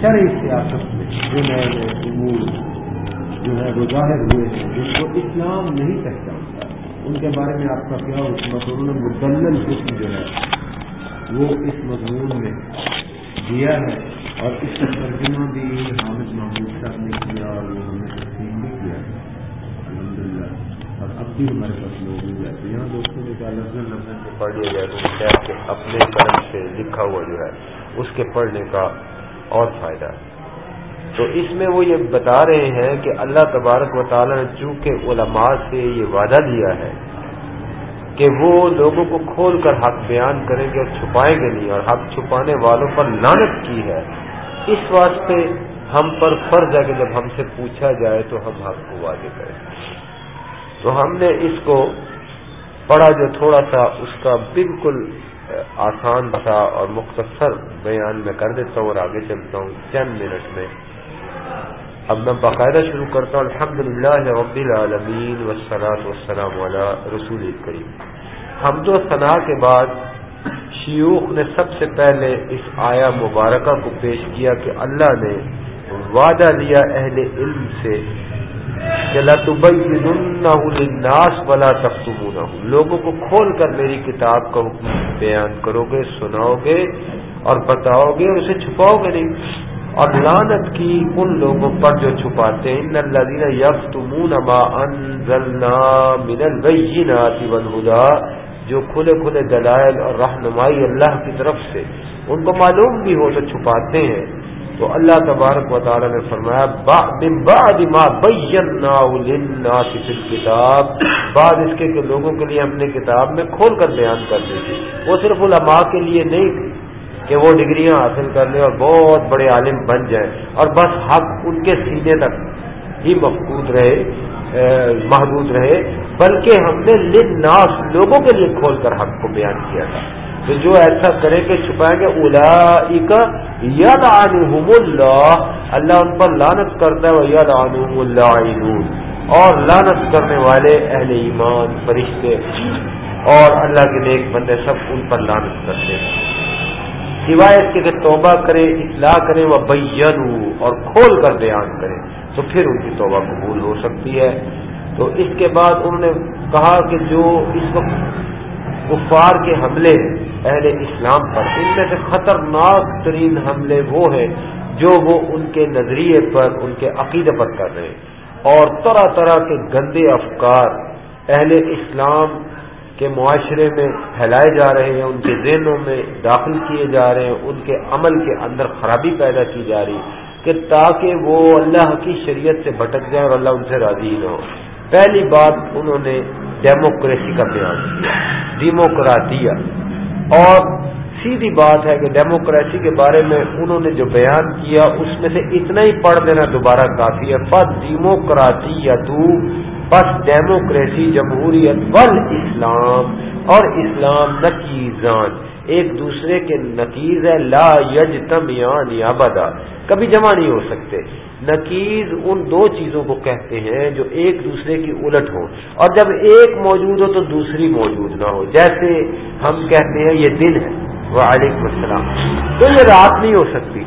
شرعی سیاست میں جو نئے نئے امور جو ہے وہ ظاہر ہوئے ہیں، جن کو اسلام نہیں پہچانتا، ان کے بارے میں آپ کا کیا حکمت انہوں نے مدلل حکم جو ہے، وہ اس مضمون میں دیا ہے۔ اور اس کا ترجمہ بھی حامد محمود صاحب نے کیا اور وہ ہم نے تقسیم بھی کیا ہے۔ الحمد للہ اور اب بھی ہمارے پاس موجود ہے۔ تو یہاں دوستوں نے کہا لفظ لفظ سے پڑھ لیا جائے تو اپنے قلم سے لکھا ہوا جو ہے اس کے پڑھنے کا اور فائدہ ہے۔ تو اس میں وہ یہ بتا رہے ہیں کہ اللہ تبارک و تعالیٰ نے چونکہ علماء سے یہ وعدہ دیا ہے کہ وہ لوگوں کو کھول کر حق بیان کریں گے اور چھپائیں گے نہیں، اور حق چھپانے والوں پر لانت کی ہے۔ اس واسطے ہم پر فرض ہے کہ جب ہم سے پوچھا جائے تو ہم حق کو واضح کریں۔ تو ہم نے اس کو پڑھا جو تھوڑا سا اس کا بالکل آسان تھا اور مختصر بیان میں کر دیتا ہوں اور آگے چلتا ہوں چند منٹ میں۔ اب میں باقاعدہ شروع کرتا ہوں۔ الحمد للہ رب العالمین وسلاۃ وسلام علیہ رسول کریم۔ ہم تو ثنا کے بعد شیوخ نے سب سے پہلے اس آیا مبارکہ کو پیش کیا کہ اللہ نے وعدہ لیا اہل علم سے کہ للناس ولا تختمونه لوگوں کو کھول کر میری کتاب کا حکم بیان کرو گے سناؤ گے اور بتاؤ گے اور اسے چھپاؤ گے نہیں۔ اور لانت کی ان لوگوں پر جو چھپاتے ہیں، ان الذين يكتمون ما انزلنا من البينات والهدى، جو کھلے کھلے دلائل اور رہنمائی اللہ کی طرف سے، ان کو معلوم بھی ہو تو چھپاتے ہیں۔ تو اللہ تبارک و تعالی نے فرمایا بعد ما للناس فی الكتاب بعد اس کے کہ لوگوں کے لیے اپنے کتاب میں کھول کر بیان کر دی تھی۔ وہ صرف علماء کے لیے نہیں تھی کہ وہ ڈگریاں حاصل کر لیں اور بہت بڑے عالم بن جائیں۔ اور بس حق ان کے سینے تک ہی مفقود رہے محدود رہے، بلکہ ہم نے لناس لوگوں کے لیے کھول کر حق کو بیان کیا تھا۔ تو جو ایسا کریں گے چھپائیں گے الا ید اللہ۔ اللہ ان پر لانت کرتا ہے ید اللہ اور لانت کرنے والے اہل ایمان، فرشتے۔ اور اللہ کے نیک بندے سب ان پر لانت کرتے ہیں۔ سوائے اس کے کہ توبہ کرے، اطلاع کرے وہ بین اور کھول کر بیان کرے، تو پھر ان کی توبہ قبول ہو سکتی ہے۔ تو اس کے بعد انہوں نے کہا کہ جو اس وقت کفار کے حملے اہل اسلام پر۔ ان میں سے خطرناک ترین حملے وہ ہیں جو وہ ان کے نظریے پر، ان کے عقیدے پر کر رہے ہیں۔ اور طرح طرح کے گندے افکار اہل اسلام کے معاشرے میں پھیلائے جا رہے ہیں، ان کے ذہنوں میں داخل کیے جا رہے ہیں، ان کے عمل کے اندر خرابی پیدا کی جا رہی کہ تاکہ وہ اللہ کی شریعت سے بھٹک جائیں اور اللہ ان سے راضی نہ ہو۔ پہلی بات انہوں نے ڈیموکریسی کا بیان کیا ڈیموکراتیا اور سیدھی بات ہے کہ ڈیموکریسی کے بارے میں انہوں نے جو بیان کیا، اس میں سے اتنا ہی پڑھ دینا دوبارہ کافی ہے۔ بس ڈیموکراتی یا تو بس ڈیموکریسی جمہوریت ول اسلام اور اسلام نقیزان ایک دوسرے کے نقیز ہے، لا یج تم یا بدا کبھی جمع نہیں ہو سکتے۔ نقیز ان دو چیزوں کو کہتے ہیں جو ایک دوسرے کی الٹ ہو اور جب ایک موجود ہو تو دوسری موجود نہ ہو۔ جیسے ہم کہتے ہیں یہ دن ہے۔ وعلیکم السلام۔ تو یہ رات نہیں ہو سکتی۔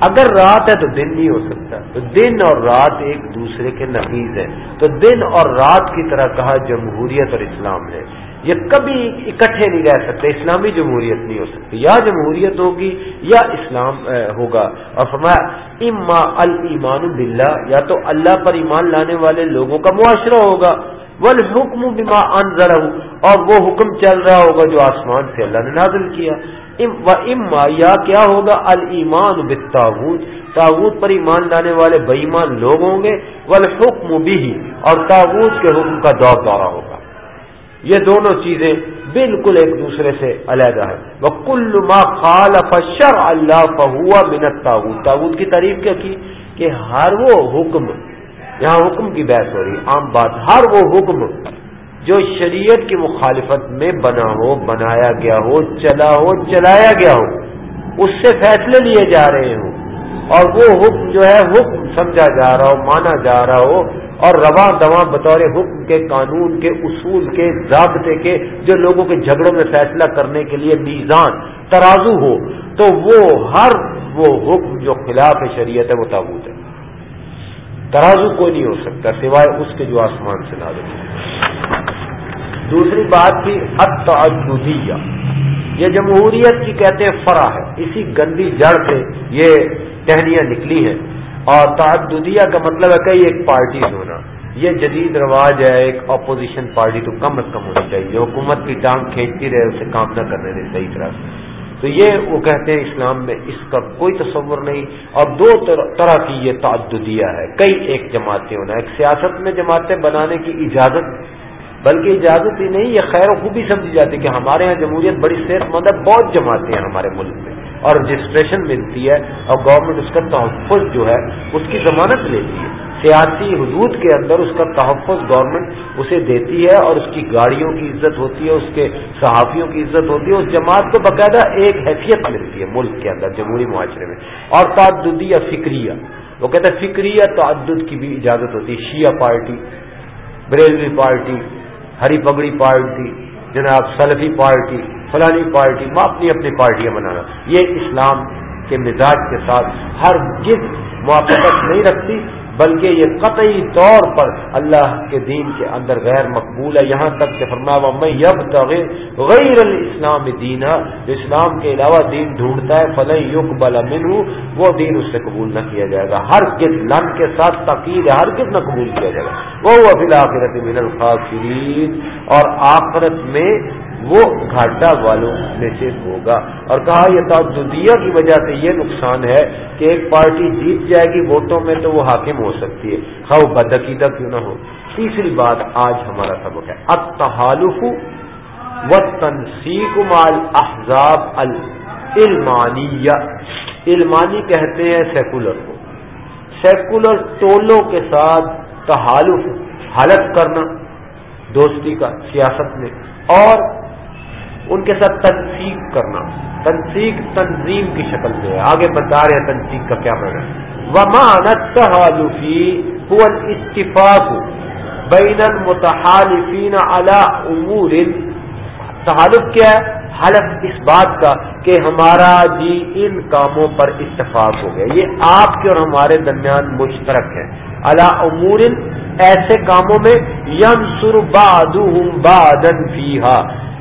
اگر رات ہے تو دن نہیں ہو سکتا۔ تو دن اور رات ایک دوسرے کے نقیز ہیں۔ تو دن اور رات کی طرح کہا جمہوریت اور اسلام ہے یہ کبھی اکٹھے نہیں رہ سکتے، اسلامی جمہوریت نہیں ہو سکتی۔ یا جمہوریت ہوگی یا اسلام ہوگا۔ اور فرمایا، اما المان باللہ یا تو اللہ پر ایمان لانے والے لوگوں کا معاشرہ ہوگا۔ ول حکم بما انضر اور وہ حکم چل رہا ہوگا جو آسمان سے اللہ نے نازل کیا۔ اما، یا کیا ہوگا؟ المان بالتاغوت تاغوت پر ایمان لانے والے بےمان لوگ ہوں گے ول حکم بھی اور تاغوت کے حکم کا دور دورہ ہوگا۔ یہ دونوں چیزیں بالکل ایک دوسرے سے علیحدہ ہے وہ کل ما خال فشر اللہ فہوا منت تاغت تاغت کی تعریف کیا کی؟ کہ ہر وہ حکم، یہاں حکم کی بحث ہو رہی عام بات، ہر وہ حکم جو شریعت کی مخالفت میں بنا ہو، بنایا گیا ہو، چلا ہو، چلایا گیا ہو، اس سے فیصلے لیے جا رہے ہوں۔ اور وہ حکم جو ہے، حکم سمجھا جا رہا ہو، مانا جا رہا ہو۔ اور رواں دواں بطور حکم کے قانون کے اصول کے ضابطے کے جو لوگوں کے جھگڑوں میں فیصلہ کرنے کے لیے میزان، ترازو ہو، تو وہ ہر وہ حکم جو خلاف شریعت ہے، وہ تابوت ہے۔ ترازو کوئی نہیں ہو سکتا سوائے اس کے جو آسمان سے نہ دوسری بات تھی اتعددیہ یہ جمہوریت کی کہتے ہیں فرا ہے، اسی گندی جڑ سے یہ ٹہنیاں نکلی ہیں۔ اور تعددیہ کا مطلب ہے کہ ایک پارٹی ہونا۔ یہ جدید رواج ہے، ایک اپوزیشن پارٹی تو کم از کم ہونی چاہیے۔ جو حکومت کی ٹانگ کھینچتی رہے، اسے کام نہ کرنے دے، صحیح طرح تو یہ وہ کہتے ہیں اسلام میں اس کا کوئی تصور نہیں۔ اور دو طرح کی یہ تعددیہ ہے۔ کئی ایک جماعتیں ہونا۔ ایک سیاست میں جماعتیں بنانے کی اجازت بلکہ اجازت ہی نہیں، یہ خیر و خوبی سمجھی جاتی کہ ہمارے یہاں جمہوریت بڑی صحت مند ہے، بہت جماعتیں ہیں ہمارے ملک میں، اور رجسٹریشن ملتی ہے، اور گورنمنٹ اس کا تحفظ جو ہے، اس کی ضمانت لیتی ہے۔ سیاسی حدود کے اندر اس کا تحفظ گورنمنٹ اسے دیتی ہے، اور اس کی گاڑیوں کی عزت ہوتی ہے، اس کے صحافیوں کی عزت ہوتی ہے اس جماعت کو باقاعدہ ایک حیثیت ملتی ہے ملک کے اندر، جمہوری معاشرے میں۔ اور تعددی یا فکریہ، وہ کہتے ہیں فکریہ تعدد کی بھی اجازت ہوتی ہے، شیعہ پارٹی، بریلوی پارٹی ہری پگڑی پارٹی، جناب سلفی پارٹی، فلانی پارٹی میں اپنی اپنی پارٹیاں بنانا۔ یہ اسلام کے مزاج کے ساتھ ہر جد موافقت نہیں رکھتی بلکہ یہ قطعی طور پر اللہ کے دین کے اندر غیر مقبول ہے۔ یہاں تک کہ فرمایا میں یب غیر الاسلام دینا جو اسلام کے علاوہ دین ڈھونڈتا ہے فلح یق بلا وہ دین اس سے قبول نہ کیا جائے گا۔ ہر کس لن کے ساتھ تقید ہر کس نہ قبول کیا جائے گا۔ وہ ابھی آخرت من الخاصرین اور آخرت میں وہ گھاٹا والوں میں سے ہوگا۔ اور کہا، یہ تعددیہ کی وجہ سے یہ نقصان ہے کہ ایک پارٹی جیت جائے گی ووٹوں میں تو وہ حاکم ہو سکتی ہے۔ ہاں وہ بدعقیدہ کیوں نہ ہو۔ تیسری بات آج ہمارا سبق ہے۔ اب تحالف و تنسیق مال احزاب العلمانی علمانی کہتے ہیں سیکولر کو۔ سیکولر ٹولوں کے ساتھ تحالف حالت کرنا دوستی کا سیاست میں۔ اور ان کے ساتھ تنسیق کرنا، تنسیق تنظیم کی شکل میں، آگے بتا رہے ہیں تنسیق کا کیا معنی ومان تحالفی هو الاتفاق بین المتحالفین علی امور تحالف کیا ہے؟ حلف اس بات کا کہ ہمارا جی ان کاموں پر اتفاق ہو گیا۔ یہ آپ کے اور ہمارے درمیان مشترک ہے۔ اللہ امور ایسے کاموں میں یم سر باد بادن فیحا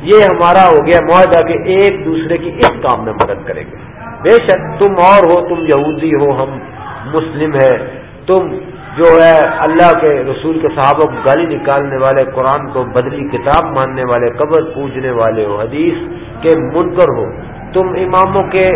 یہ ہمارا ہو گیا معاہدہ کہ ایک دوسرے کی اس کام میں مدد کریں گے۔ بے شک تم اور ہو، تم یہودی ہو، ہم مسلم ہے تم جو ہے اللہ کے رسول کے صحابہ کو گالی نکالنے والے، قرآن کو بدلی کتاب ماننے والے، قبر پوجنے والے ہو، حدیث کے منکر ہو، تم اماموں کے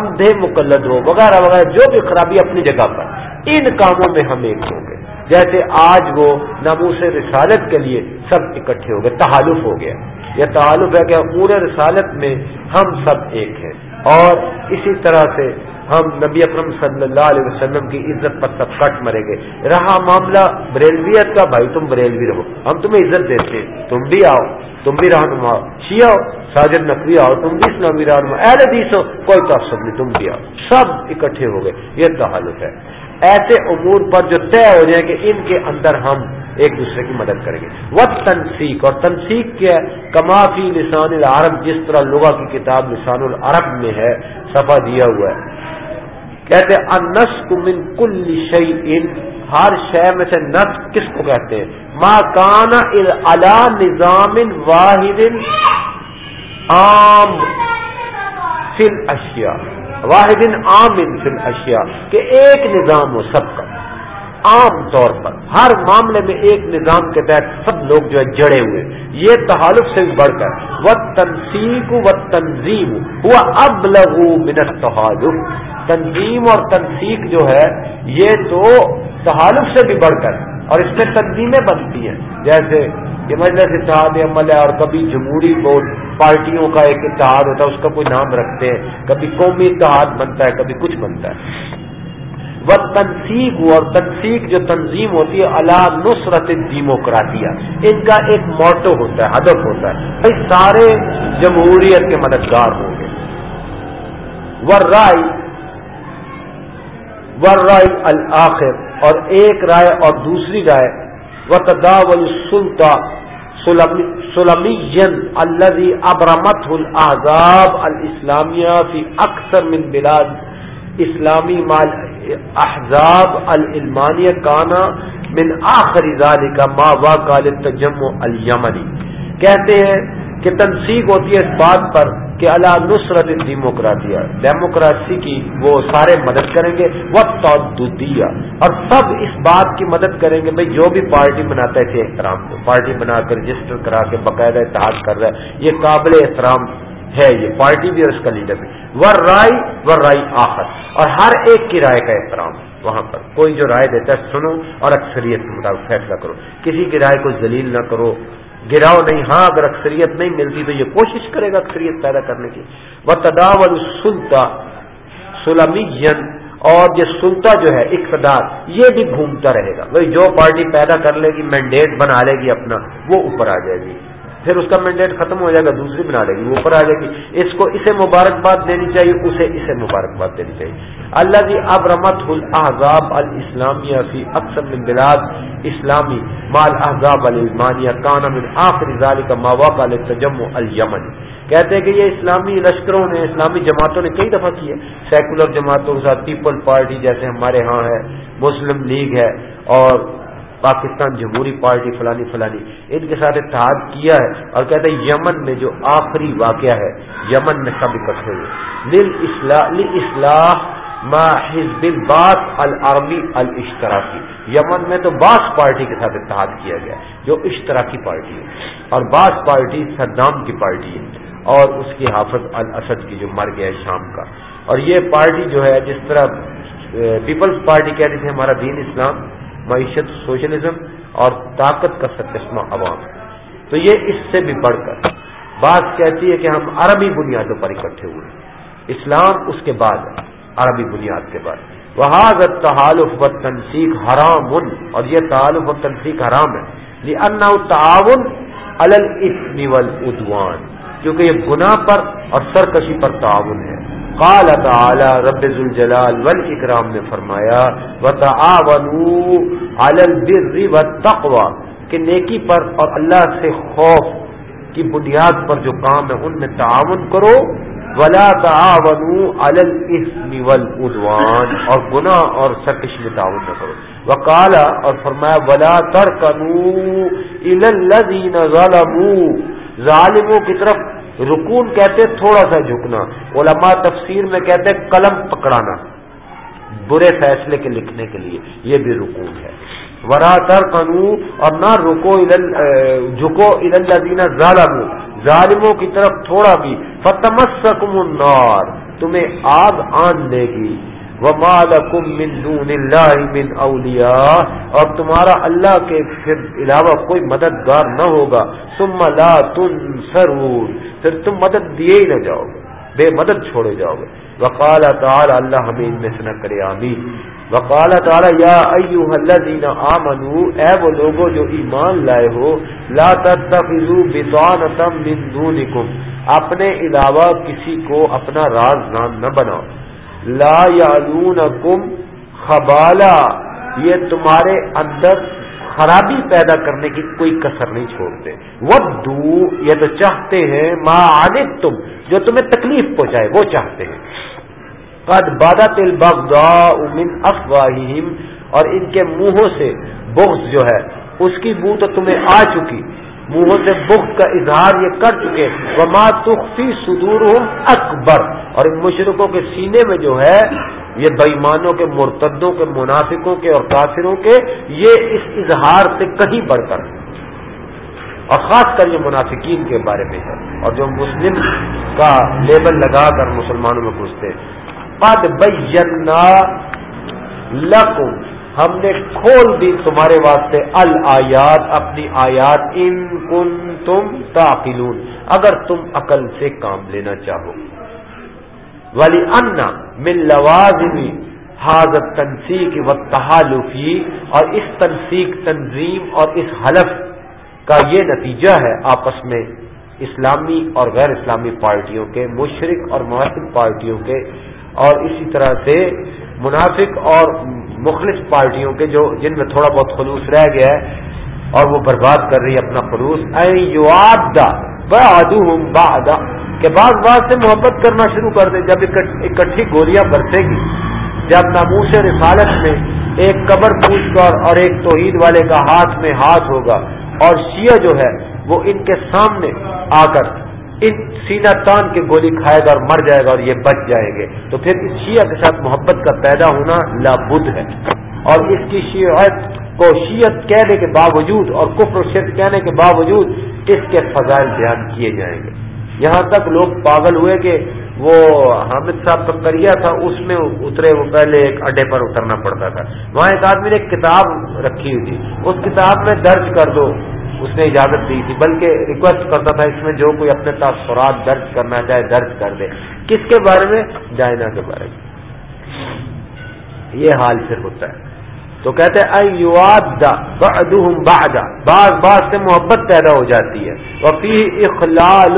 اندھے مقلد ہو، وغیرہ وغیرہ، جو بھی خرابی اپنی جگہ پر۔ ان کاموں میں ہم ایک ہوں گے۔ جیسے آج وہ ناموس رسالت کے لیے سب اکٹھے ہو گئے، تحالف ہو گیا۔ یہ تعلق ہے کہ پورے رسالت میں ہم سب ایک ہیں اور اسی طرح سے ہم نبی اکرم صلی اللہ علیہ وسلم کی عزت پر سب کٹ مرے گے۔ رہا معاملہ بریلویت کا، بھائی تم بریلوی رہو۔ ہم تمہیں عزت دیتے ہیں۔ تم بھی آؤ، تم بھی رہنما۔ شیعہ ساجد نقوی آؤ، تم بھی اسلامی رہنما۔ اہل حدیث ہو، کوئی تعصب نہیں، تم بھی آؤ۔ سب اکٹھے ہو گئے۔ یہ تعلق ہے۔ ایسے امور پر جو طے ہو جائے کہ ان کے اندر ہم ایک دوسرے کی مدد کریں گے۔ وہ تنسیق اور تنسیق کیا کمافی لسان العرب، جس طرح لغا کی کتاب لسان العرب میں ہے، صفحہ دیا ہوا ہے۔ کہتے انس من کل شعی ان ہر شے میں سے نس کس کو کہتے ہیں؟ ماں کانا الا نظام واحد عام فل اشیا واحد عام فل اشیا کہ ایک نظام ہو سب کا۔ عام طور پر، ہر معاملے میں ایک نظام کے تحت سب لوگ جو ہے جڑے ہوئے۔ یہ تحالف سے بھی بڑھ کر وہ تنسیق و تنظیم وہ اب لگو منت تحالف تنظیم اور تنسیق جو ہے، یہ تو تحالف سے بھی بڑھ کر اور اس میں تنظیمیں بنتی ہیں۔ جیسے یہ مجلس اتحاد عمل ہے اور کبھی جمہوری بورڈ پارٹیوں کا ایک اتحاد ہوتا ہے، اس کا کوئی نام رکھتے ہیں۔ کبھی قومی اتحاد بنتا ہے، کبھی کچھ بنتا ہے۔ وہ تنسیق اور تنسیق جو تنظیم ہوتی ہے اللہ نصرت ڈیموکراتیا ان کا ایک موٹو ہوتا ہے، ہدف ہوتا ہے۔ بھائی، سارے جمہوریت کے مددگار ہوں گے۔ ور رائے ور رائے الآخر۔ اور ایک رائے اور دوسری رائے و تداول سلطا سلمی الذي ابرمت الحضاب الاسلامیہ فی اکثر من بلاد اسلامی مال احزاب المانیہ کانا من آخری ذالک ما واقع تجم الیمنی کہتے ہیں کہ تنسیق ہوتی ہے اس بات پر کہ اللہ نصرت ڈیموکراتیا ڈیموکریسی کی وہ سارے مدد کریں گے۔ وہ تعددیہ اور سب اس بات کی مدد کریں گے۔ بھائی جو بھی پارٹی بناتا ہے اسے احترام کو۔ پارٹی بنا کر رجسٹر کرا کے باقاعدہ اتحاد کر رہا ہے۔ یہ قابل احترام ہے، یہ پارٹی بھی اور اس کا لیڈر بھی۔ ور رائے ور رائی آخر۔ اور ہر ایک کی رائے کا احترام۔ وہاں پر کوئی جو رائے دیتا ہے، سنو اور اکثریت کے مطابق فیصلہ کرو۔ کسی کی رائے کو ذلیل نہ کرو۔ گراؤ نہیں ہاں اگر اکثریت نہیں ملتی تو یہ کوشش کرے گا اکثریت پیدا کرنے کی۔ وہ تداول سلطا سلمی اور یہ سلطا جو ہے، اقتدار، یہ بھی گھومتا رہے گا۔ بھائی جو پارٹی پیدا کر لے گی مینڈیٹ بنا لے گی اپنا، وہ اوپر آ جائے گی۔ پھر اس کا مینڈیٹ ختم ہو جائے گا، دوسری بنا لے گی، وہ اوپر آ جائے گی۔ اس کو اسے مبارکباد دینی چاہیے، اسے اسے مبارکباد دینی چاہیے۔ اللہ کی اب رمت الحضاب الاسلامیہ فی اکثر من بلاد اسلامی مال احزاب المانیہ کانا من آخری ذالی کا مواقع تجم المن کہتے ہیں کہ یہ اسلامی لشکروں نے، اسلامی جماعتوں نے کئی دفعہ کی ہے۔ سیکولر جماعتوں کے ساتھ پیپل پارٹی جیسے ہمارے ہاں ہے، مسلم لیگ ہے اور پاکستان، جمہوری پارٹی، فلانی فلانی۔ ان کے ساتھ اتحاد کیا ہے اور کہتے ہیں یمن میں جو آخری واقعہ ہے، یمن میں سب اکٹھے ہوئے۔ اصلاح ما حزب الباس العربی الاشتراکی۔ یمن میں تو باس پارٹی کے ساتھ اتحاد کیا گیا، جو اشتراکی پارٹی ہے۔ اور باس پارٹی صدام کی پارٹی ہے۔ اور اس کی حافظ الاسد کی جو مر گیا ہے شام کا۔ اور یہ پارٹی جو ہے، جس طرح پیپلز پارٹی کہتی تھی ہمارا دین اسلام معیشت، سوشلزم اور طاقت کا سچسمہ عوام۔ تو یہ اس سے بھی بڑھ کر بات کہتی ہے کہ ہم عربی بنیادوں پر اکٹھے ہوئے اسلام اس کے بعد عربی بنیاد کے بعد۔ وہ تحالف و تنسیق حرام، اور یہ تعلق و تنسیق حرام ہے۔ یہ ان تعاون ادوان کیونکہ یہ گناہ پر اور سرکشی پر تعاون ہے۔ قال تعالی رب الجلال والاکرام نے فرمایا، وتعاونوا علی البر والتقوى کہ نیکی پر اور اللہ سے خوف کی بنیاد پر جو کام ہے، ان میں تعاون کرو۔ ولا تعاونوا علی والعدوان، اور گناہ اور سرکش میں تعاون نہ کرو۔ وقالا اور فرمایا، ولا ترکنوا الى ظلموا ظالموں کی طرف رکون کہتے تھوڑا سا جھکنا، علماء تفسیر میں کہتے قلم پکڑانا، برے فیصلے کے لکھنے کے لیے، یہ بھی رکون ہے۔ ورا تر قانو اور نہ رکو جھکو ادین ظالم ظالموں کی طرف تھوڑا بھی۔ فتمس النار، تمہیں آگ آن دے گی۔ وَمَا من دون اللہ من اولیاء اور تمہارا اللہ کے پھر علاوہ کوئی مددگار نہ ہوگا۔ ثم لا تنصرون پھر تم مدد دیے ہی نہ جاؤ گے، بے مدد چھوڑے جاؤ گے۔ وقال تعالی اللہ ہمیں ان میں سے نہ کرے، آمین۔ وقال تعالی یا ایوہ الذین آمنو اے وہ لوگوں جو ایمان لائے ہو، لا تتخذوا بطانتا من دونکم، اپنے علاوہ کسی کو اپنا راز نام نہ بناؤ۔ لا یعلونکم خبالا، یہ تمہارے اندر خرابی پیدا کرنے کی کوئی کسر نہیں چھوڑتے۔ ودو، یہ تو چاہتے ہیں، ما عالد تم جو تمہیں تکلیف پہنچائے، وہ چاہتے ہیں۔ قد بادت البغضاء من افواہہم، اور ان کے منہوں سے بغض جو ہے، اس کی بو تو تمہیں آ چکی۔ منہوں سے بخ کا اظہار یہ کر چکے۔ وما تخفی صدور اکبر۔ اور ان مشرقوں کے سینے میں جو ہے، یہ بےمانوں کے، مرتدوں کے، منافقوں کے اور کافروں کے، یہ اس اظہار سے کہیں بڑھ کر اور خاص کر یہ منافقین کے بارے میں ہے۔ اور جو مسلم کا لیبل لگا کر مسلمانوں میں گھستے پد بینا لکم ہم نے کھول دی تمہارے واسطے الآیات، اپنی آیات، ان کن تم تاخلون اگر تم عقل سے کام لینا چاہو۔ ولی انا من لوازمی حاضر تنسیق و تحالفی اور اس تنسیق تنظیم اور اس حلف کا یہ نتیجہ ہے آپس میں اسلامی اور غیر اسلامی پارٹیوں کے، مشرق اور معاشر پارٹیوں کے، اور اسی طرح سے منافق اور مخلص پارٹیوں کے جو جن میں تھوڑا بہت خلوص رہ گیا ہے اور وہ برباد کر رہی ہے اپنا خلوص۔ کہ بعض بات سے محبت کرنا شروع کر دے، جب اکٹھی گولیاں برسے گی۔ جب ناموس رسالت میں ایک قبر پوچھ کر اور ایک توحید والے کا ہاتھ میں ہاتھ ہوگا اور شیعہ جو ہے، وہ ان کے سامنے آ کر ان سینا تان کے گولی کھائے گا اور مر جائے گا اور یہ بچ جائیں گے۔ تو پھر اس شیعہ کے ساتھ محبت کا پیدا ہونا لابد ہے۔ اور اس کی شیعت کو شیعت کہنے کے باوجود اور کفر و شرک کہنے کے باوجود اس کے فضائل بیان کیے جائیں گے۔ یہاں تک لوگ پاگل ہوئے کہ وہ حامد صاحب کا کریا تھا، اس میں اترے وہ پہلے ایک اڈے پر اترنا پڑتا تھا۔ وہاں ایک آدمی نے ایک کتاب رکھی ہوئی تھی۔ اس کتاب میں درج کر دو، اس نے اجازت دی تھی، بلکہ ریکویسٹ کرتا تھا اس میں جو کوئی اپنے تاثرات درج کرنا چاہے، درج کر دے۔ کس کے بارے میں؟ ڈائنا کے بارے میں۔ یہ حال پھر ہوتا ہے۔ تو کہتے بعض بعض سے محبت پیدا ہو جاتی ہے۔ وفی اخلال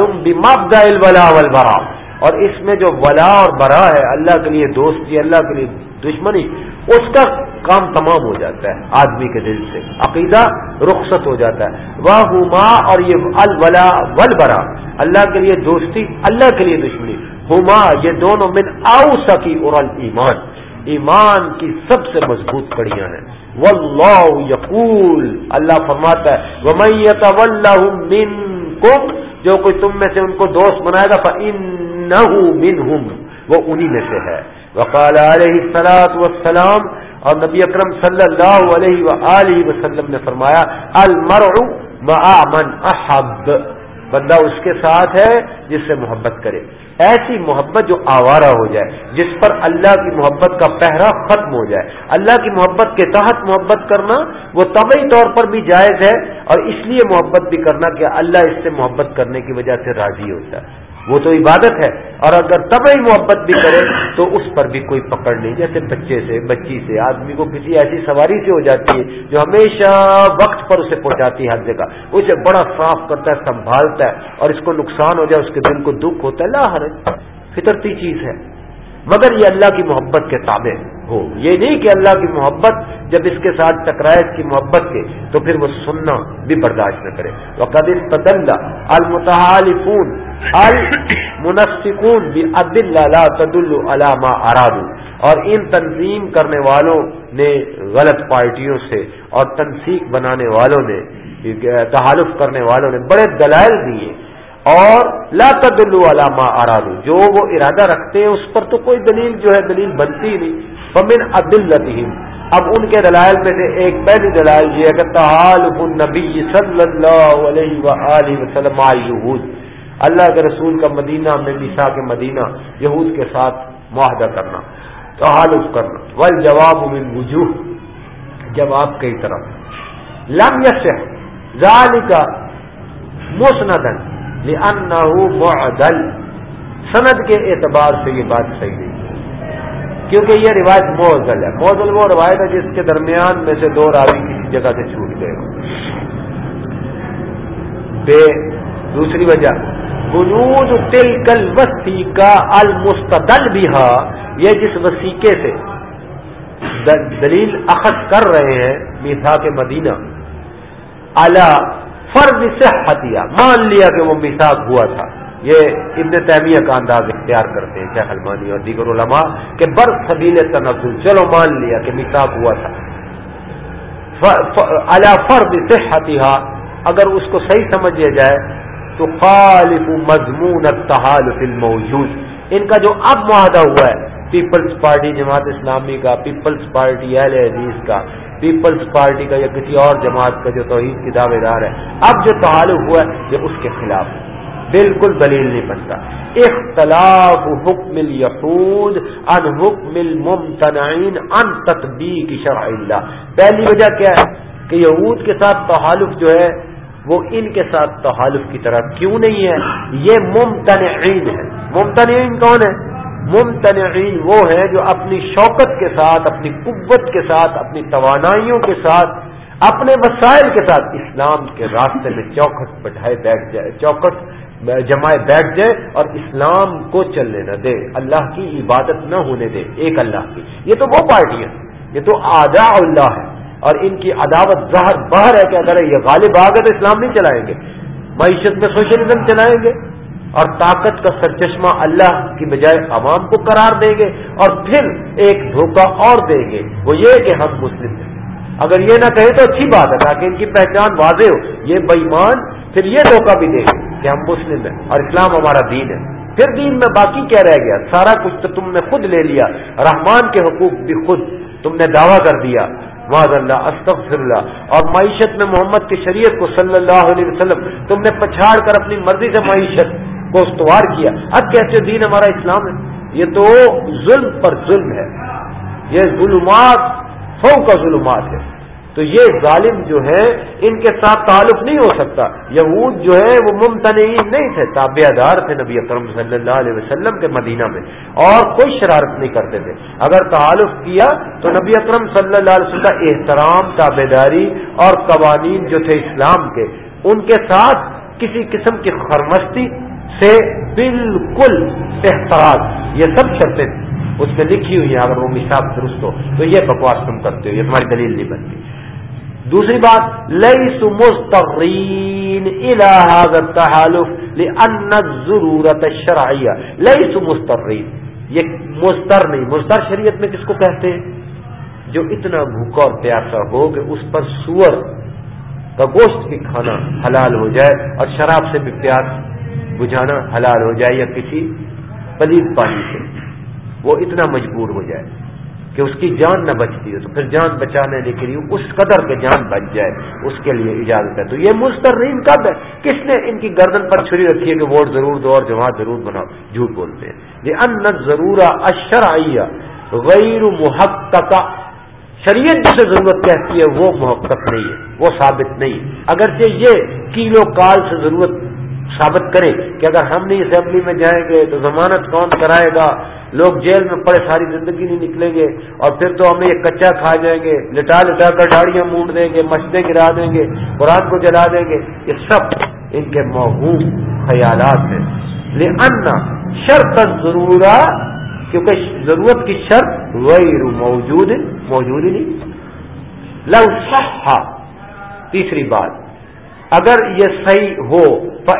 الولا والبرا اور اس میں جو ولا اور برا ہے، اللہ کے لیے دوستی، اللہ کے لیے دشمنی، اس کا کام تمام ہو جاتا ہے آدمی کے دل سے۔ عقیدہ رخصت ہو جاتا ہے۔ وہ ہما اور یہ الولا ولبرا اللہ کے لیے دوستی، اللہ کے لیے دشمنی۔ ہما یہ دونوں من آؤ سکی اور ایمان ایمان کی سب سے مضبوط کڑیاں ہیں۔ واللہ یقول۔ اللہ فرماتا ہے وہ من کم جو کوئی تم میں سے ان کو دوست بنائے گا من وہ انہی میں سے ہے۔ وقال علیہ السلاط وسلام اور نبی اکرم صلی اللہ علیہ وآلہ وسلم نے فرمایا، المرء مع من احب۔ بندہ اس کے ساتھ ہے جس سے محبت کرے۔ ایسی محبت جو آوارہ ہو جائے، جس پر اللہ کی محبت کا پہرا ختم ہو جائے۔ اللہ کی محبت کے تحت محبت کرنا وہ طبی طور پر بھی جائز ہے اور اس لیے محبت بھی کرنا کہ اللہ اس سے محبت کرنے کی وجہ سے راضی ہوتا ہے۔ وہ تو عبادت ہے اور اگر تب ہی محبت بھی کرے تو اس پر بھی کوئی پکڑ نہیں۔ جیسے بچے سے، بچی سے، آدمی کو کسی ایسی سواری سے ہو جاتی ہے جو ہمیشہ وقت پر اسے پہنچاتی ہے ہر جگہ۔ اسے بڑا صاف کرتا ہے، سنبھالتا ہے اور اس کو نقصان ہو جائے، اس کے دل کو دکھ ہوتا ہے۔ لاہر فطرتی چیز ہے۔ مگر یہ اللہ کی محبت کے تابع ہو۔ یہ نہیں کہ اللہ کی محبت جب اس کے ساتھ ٹکرائے، اس کی محبت کے، تو پھر وہ سننا بھی برداشت نہ کرے۔ وہ قدر تدل المتحالفون المنسکون بھی عد اللہ تد العلامہ اراد اور ان تنظیم کرنے والوں نے غلط پارٹیوں سے اور تنسیق بنانے والوں نے، تحالف کرنے والوں نے بڑے دلائل دیے۔ اور لا تدلو علامہ ارادو۔ جو وہ ارادہ رکھتے ہیں، اس پر تو کوئی دلیل جو ہے، دلیل بنتی ہی نہیں۔ فمن عدل اب ان کے دلائل میں سے ایک پہلی دلائل یہ ہے کہ تحالف النبی صلی اللہ علیہ وآلہ وسلم یہود۔ اللہ کے رسول کا مدینہ میں نسا کے مدینہ، یہود کے ساتھ معاہدہ کرنا، تحالف کرنا ول جواب من وجوہ، جواب کئی طرف۔ لم یس ذالک مسندن معدل۔ سند کے اعتبار سے یہ بات صحیح نہیں۔ کیونکہ یہ روایت موزل ہے۔ موزل وہ روایت ہے جس کے درمیان میں سے دو راوی کسی جگہ سے چھوٹ گئے۔ بے، دوسری وجہ۔ بنود تل کل وسیقہ المستدل بھی یہ جس وسیقے سے دلیل اخذ کر رہے ہیں میسا کے مدینہ اللہ فرض صحتیہ، مان لیا کہ وہ مساق ہوا تھا۔ یہ ابن تیمیہ کا انداز اختیار کرتے ہیں کیا حلمانی اور دیگر علماء کہ بر سبیل تنزل، چلو مان لیا کہ مساق ہوا تھا۔ اللہ فرد صحتیہ، اگر اس کو صحیح سمجھا جائے تو خالف مضمون التحالف الموجود۔ ان کا جو اب معاہدہ ہوا ہے، پیپلز پارٹی، جماعت اسلامی کا، پیپلز پارٹی، اہل حدیث کا، پیپلز پارٹی کا یا کسی اور جماعت کا جو توحید کی دعوے دار ہے، اب جو تعلق ہوا ہے، یہ اس کے خلاف بالکل دلیل نہیں بنتا۔ اختلاف حکم الہود ان حکم الممتنعین ان تطبیق شرع اللہ۔ پہلی وجہ کیا ہے؟ کہ یہود کے ساتھ تحالف جو ہے وہ ان کے ساتھ تحالف کی طرح کیوں نہیں ہے؟ یہ ممتنعین ہے ممتنعین کون ہے ممتنعین وہ ہیں جو اپنی شوکت کے ساتھ، اپنی قوت کے ساتھ، اپنی توانائیوں کے ساتھ، اپنے وسائل کے ساتھ اسلام کے راستے میں چوکھٹ بٹھائے بیٹھ جائے، چوکھٹ جمائے بیٹھ جائے اور اسلام کو چلنے نہ دے۔ اللہ کی عبادت نہ ہونے دے، ایک اللہ کی۔ یہ تو وہ پارٹیاں یہ تو آدھا اللہ ہے اور ان کی عداوت ظاہر باہر ہے کہ اگر یہ غالب آ گئے تو اسلام نہیں چلائیں گے، معیشت میں سوشلزم چلائیں گے اور طاقت کا سرچشمہ اللہ کی بجائے عوام کو قرار دیں گے اور پھر ایک دھوکہ اور دیں گے۔ وہ یہ کہ ہم مسلم ہیں۔ اگر یہ نہ کہے تو اچھی بات ہے، تاکہ ان کی پہچان واضح ہو۔ یہ بےمان پھر یہ دھوکہ بھی دے گے کہ ہم مسلم ہیں اور اسلام ہمارا دین ہے۔ پھر دین میں باقی کیا رہ گیا؟ سارا کچھ تو تم نے خود لے لیا۔ رحمان کے حقوق بھی خود تم نے دعویٰ کر دیا۔ معذ اللہ استغفر اللہ اور معیشت میں محمد کی شریعت کو صلی اللہ علیہ وسلم تم نے پچھاڑ کر اپنی مرضی سے معیشت کو استوار کیا۔ اب کیسے دین ہمارا اسلام ہے؟ یہ تو ظلم پر ظلم ہے۔ یہ ظلمات فو کا ظلمات ہے۔ تو یہ ظالم جو ہے ان کے ساتھ تعلق نہیں ہو سکتا۔ یہود جو ہے وہ ممتنعین نہیں تھے، تابع دار تھے نبی اکرم صلی اللہ علیہ وسلم کے مدینہ میں، اور کوئی شرارت نہیں کرتے تھے۔ اگر تعلق کیا تو نبی اکرم صلی اللہ علیہ وسلم کا احترام تابے داری اور قوانین جو تھے اسلام کے، ان کے ساتھ کسی قسم کی خرمستی سے بالکل احتراج۔ یہ سب شرطیں اس میں لکھی ہوئی ہیں اگر وہ مثاب درست ہو تو یہ بکواس تم کرتے ہو، یہ تمہاری دلیل نہیں بنتی۔ دوسری بات لئی سمسترین تحالف ان ضرورت شرعیہ لئی سمسترین یہ مستر نہیں مستر شریعت میں کس کو کہتے ہیں؟ جو اتنا بھوکا اور پیاسا ہو کہ اس پر سور کا گوشت بھی کھانا حلال ہو جائے اور شراب سے بھی پیاس بجھانا حلال ہو جائے یا کسی پلید پانی سے، وہ اتنا مجبور ہو جائے۔ کہ اس کی جان نہ بچتی ہو تو پھر جان بچانے کے لیے اس قدر کے جان بچ جائے، اس کے لیے اجازت ہے۔ تو یہ مسترین کب ہے؟ کس نے ان کی گردن پر چھری رکھی ہے کہ ووٹ ضرور دو اور جماعت ضرور بناؤ؟ جھوٹ بولتے ہیں۔ یہ ان ضرور اشر غیر محقق۔ شریعت جسے ضرورت کہتی ہے، وہ محقق نہیں ہے، وہ ثابت نہیں اگرچہ یہ کیلو کال سے ضرورت ثابت کرے کہ اگر ہم نہیں اسمبلی میں جائیں گے تو ضمانت کون کرائے گا؟ لوگ جیل میں پڑے، ساری زندگی نہیں نکلیں گے۔ اور پھر تو ہمیں یہ کچا کھا جائیں گے، لٹا لٹا کر ڈاڑیاں مونڈ دیں گے مچھلے گرا دیں گے، قرآن کو جلا دیں گے۔ یہ سب ان کے محبوب خیالات ہیں۔ انا شرط ضرور کیونکہ ضرورت کی شرط غیر موجود موجود ہی نہیں۔ لو صحا تیسری بات۔ اگر یہ صحیح ہو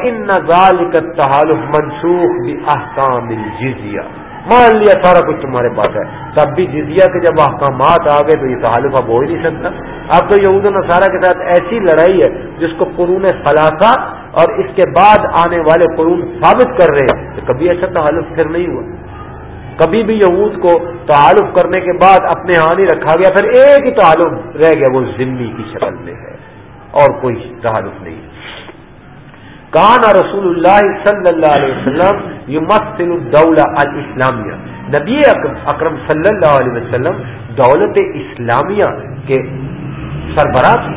ان نظال کا تعلق منسوخ بھی احکام جزیا مان لیا، سارا کچھ تمہارے پاس ہے۔ تب بھی جزیا کے جب احکامات آ گئے تو یہ تعلق اب ہو ہی نہیں سکتا۔ اب تو یہود نصارہ کے ساتھ ایسی لڑائی ہے جس کو قرون خلاصہ اور اس کے بعد آنے والے قرون ثابت کر رہے ہیں۔ کہ کبھی ایسا تعلق پھر نہیں ہوا۔ کبھی بھی یہود کو تعلق کرنے کے بعد اپنے ہاں نہیں رکھا گیا، پھر ایک ہی تعلق رہ گیا، وہ ذمہ کی شکل میں ہے اور کوئی تعلق نہیں۔ کان رسول اللہ صلی اللہ علیہ وسلم یہ مسل الدولہ الاسلامیہ نبی اکرم صلی اللہ علیہ وسلم دولت اسلامیہ کے سربراہ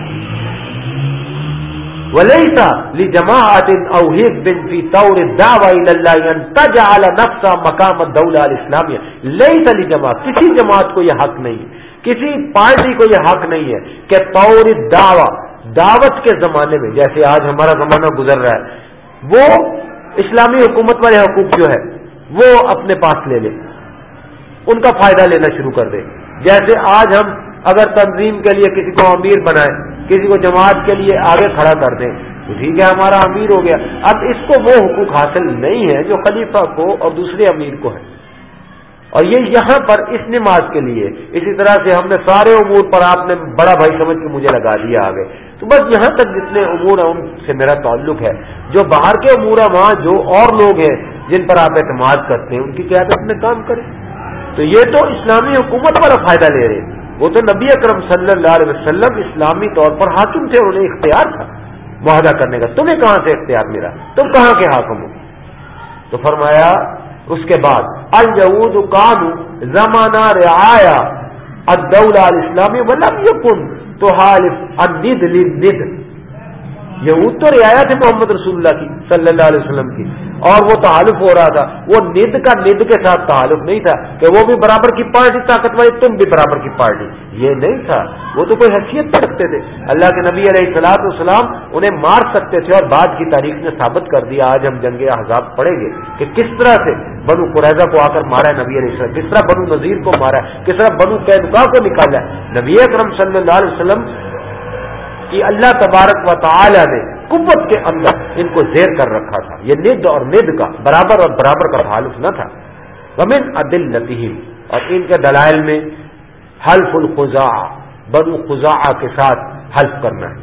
وليس لجماعة أو حزب في طور الدعوة إلى الله أن تجعل نفسها مقام الدولة الإسلامية ليس لجماعة کسی جماعت کو یہ حق نہیں ہے، کسی پارٹی کو یہ حق نہیں ہے کہ طور الدعوة دعوت کے زمانے میں، جیسے آج ہمارا زمانہ گزر رہا ہے، وہ اسلامی حکومت والے حقوق جو ہے وہ اپنے پاس لے لے، ان کا فائدہ لینا شروع کر دے۔ جیسے آج ہم اگر تنظیم کے لیے کسی کو امیر بنائیں، کسی کو جماعت کے لیے آگے کھڑا کر دیں، تو ٹھیک ہے، ہمارا امیر ہو گیا۔ اب اس کو وہ حقوق حاصل نہیں ہے جو خلیفہ کو اور دوسرے امیر کو ہے اور یہ یہاں پر اس نماز کے لیے اسی طرح سے ہم نے سارے امور پر آپ نے بڑا بھائی سمجھ کے مجھے لگا دیا آگے۔ تو بس یہاں تک جتنے امور ہیں ان سے میرا تعلق ہے۔ جو باہر کے امور ہیں، وہاں جو اور لوگ ہیں جن پر آپ اعتماد کرتے ہیں، ان کی قیادت میں کام کریں۔ تو یہ تو اسلامی حکومت والا فائدہ لے رہے وہ تو نبی اکرم صلی اللہ علیہ وسلم اسلامی طور پر حاکم تھے انہیں اختیار تھا معاہدہ کرنے کا۔ تمہیں کہاں سے اختیار ملا؟ تم کہاں کے حاکم ہو؟ تو فرمایا اس کے بعد الود کانو زمانہ رعایا الدولہ الاسلامی ولم یکن تو حالف الند للند۔ یہود تو رعایت ہے محمد رسول اللہ کی، صلی اللہ علیہ وسلم کی۔ اور وہ تعلق ہو رہا تھا۔ وہ ند کا ند کے ساتھ تعلق نہیں تھا کہ وہ بھی برابر کی پارٹی طاقت والی تم بھی برابر کی پارٹی۔ یہ نہیں تھا۔ وہ تو کوئی حیثیت پہ رکھتے تھے۔ اللہ کے نبی علیہ السلاط والسلام انہیں مار سکتے تھے اور بعد کی تاریخ نے ثابت کر دیا۔ آج ہم جنگ احزاب پڑھیں گے کہ کس طرح سے بنو قریضہ کو آ کر مارا ہے نبی علیہ السلام۔ کس طرح بنو نذیر کو مارا ہے۔ کس طرح بنو قیدگاہ کو نکالا ہے۔ نبی اکرم صلی اللہ علیہ وسلم کہ اللہ تبارک و تعالی نے قوت کے اندر ان کو زیر کر رکھا تھا۔ یہ ند اور ند کا برابر اور برابر کا تعلق نہ تھا۔ ومن عدل نتیم اور ان کے دلائل میں حلف الخا بنو خزا کے ساتھ حلف کرنا ہے۔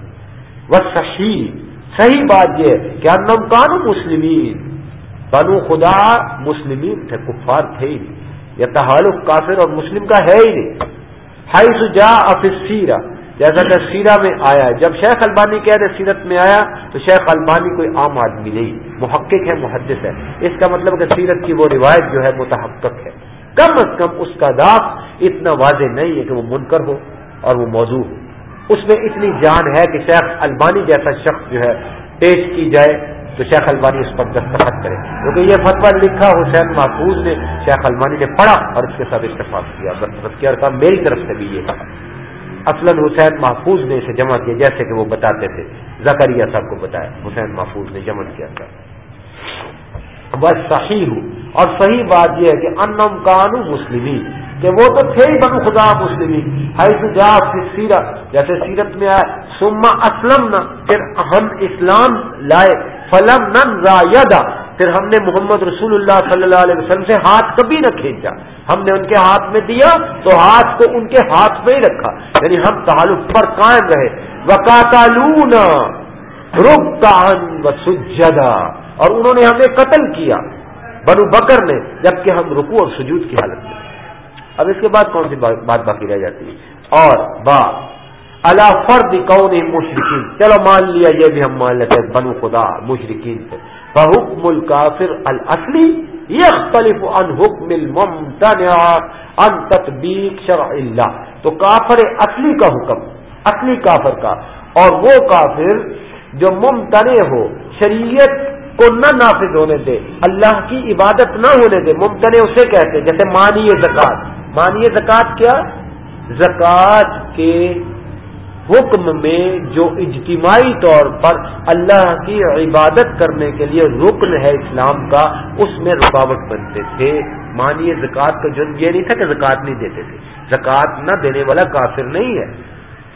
وہ صحیح صحیح بات یہ کہ انم کانو مسلمین۔ بنو خدا مسلمین تھے، کفار تھے ہی نہیں۔ یہ تحالف کافر اور مسلم کا ہے ہی نہیں۔ ہائی سجا سیرا جیسا کہ سیرا میں آیا جب شیخ البانی کہہ رہے سیرت میں آیا تو شیخ البانی کوئی عام آدمی نہیں، محقق ہے، محدث ہے۔ اس کا مطلب کہ سیرت کی وہ روایت جو ہے متحقق ہے۔ کم از کم اس کا داغ اتنا واضح نہیں ہے کہ وہ منکر ہو اور وہ موضوع ہو۔ اس میں اتنی جان ہے کہ شیخ البانی جیسا شخص جو ہے پیش کی جائے تو شیخ البانی اس پر دستخط کرے۔ کیونکہ یہ فتوا لکھا حسین محفوظ نے، شیخ البانی نے پڑھا اور اس کے ساتھ اتفاق کیا۔ دستخط کیا اور کہا، میری طرف سے بھی یہ کہا۔ اصل حسین محفوظ نے اسے جمع کیا، جیسے کہ وہ بتاتے تھے۔ زکریہ صاحب کو بتایا، حسین محفوظ نے جمع کیا تھا۔ بس صحیح ہوں اور صحیح بات یہ ہے کہ انم کانو مسلم کہ وہ تو تھے ہی بنو خدا مسلم جا سیرت جیسے سیرت میں آئے سما اسلم نہ پھر ہم اسلام لائے، فلم نن پھر ہم نے محمد رسول اللہ صلی اللہ علیہ وسلم سے ہاتھ کبھی نہ کھینچا۔ ہم نے ان کے ہاتھ میں دیا تو ہاتھ کو ان کے ہاتھ میں ہی رکھا۔ یعنی ہم تعلق پر قائم رہے۔ وکاتالون رکان و سجدا اور انہوں نے ہمیں قتل کیا۔ بنو بکر نے، جبکہ ہم رکو اور سجود کی حالت میں۔ اب اس کے بعد کون سی بات باقی رہ جاتی ہے؟ اور با اللہ فرد کون مشرقین چلو مان لیا یہ بھی ہم مان لیتے ہیں، بنو خدا مشرقین سے۔ بحکم الکافر الاصلی یختلف ان حکم الممتنع ان تطبیق شرع اللہ تو کافر اصلی کا حکم، اصلی کافر کا۔ اور وہ کافر جو ممتنع ہو، شریعت کو نہ نافذ ہونے دے، اللہ کی عبادت نہ ہونے دے، ممتنع اسے کہتے جیسے مانیے زکات مانیے زکات کیا؟ زکات کے حکم میں جو اجتماعی طور پر اللہ کی عبادت کرنے کے لیے رکن ہے اسلام کا، اس میں رکاوٹ بنتے تھے۔ مانیے، زکوٰۃ کا جرم یہ نہیں تھا کہ زکوٰۃ نہیں دیتے تھے۔ زکوٰۃ نہ دینے والا کافر نہیں ہے۔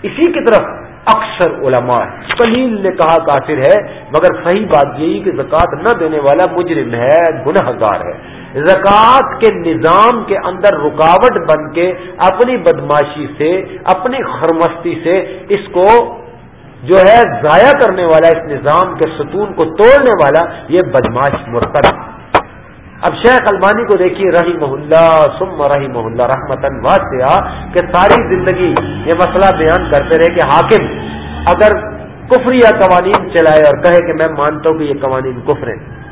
اسی کی طرف اکثر علماء کلیل نے کہا کافر ہے، مگر صحیح بات یہی کہ زکوٰۃ نہ دینے والا مجرم ہے گنہ گار ہے۔ زکوٰۃ کے نظام کے اندر رکاوٹ بن کے اپنی بدماشی سے، اپنی خرمستی سے اس کو جو ہے ضائع کرنے والا، اس نظام کے ستون کو توڑنے والا، یہ بدماش مرتب اب شیخ المانی کو دیکھیے رحی محلہ سم رحی محلہ رحمتن واسعہ، کہ ساری زندگی یہ مسئلہ بیان کرتے رہے کہ حاکم اگر کفری یا قوانین چلائے اور کہے کہ میں مانتا ہوں کہ یہ قوانین کفر ہیں۔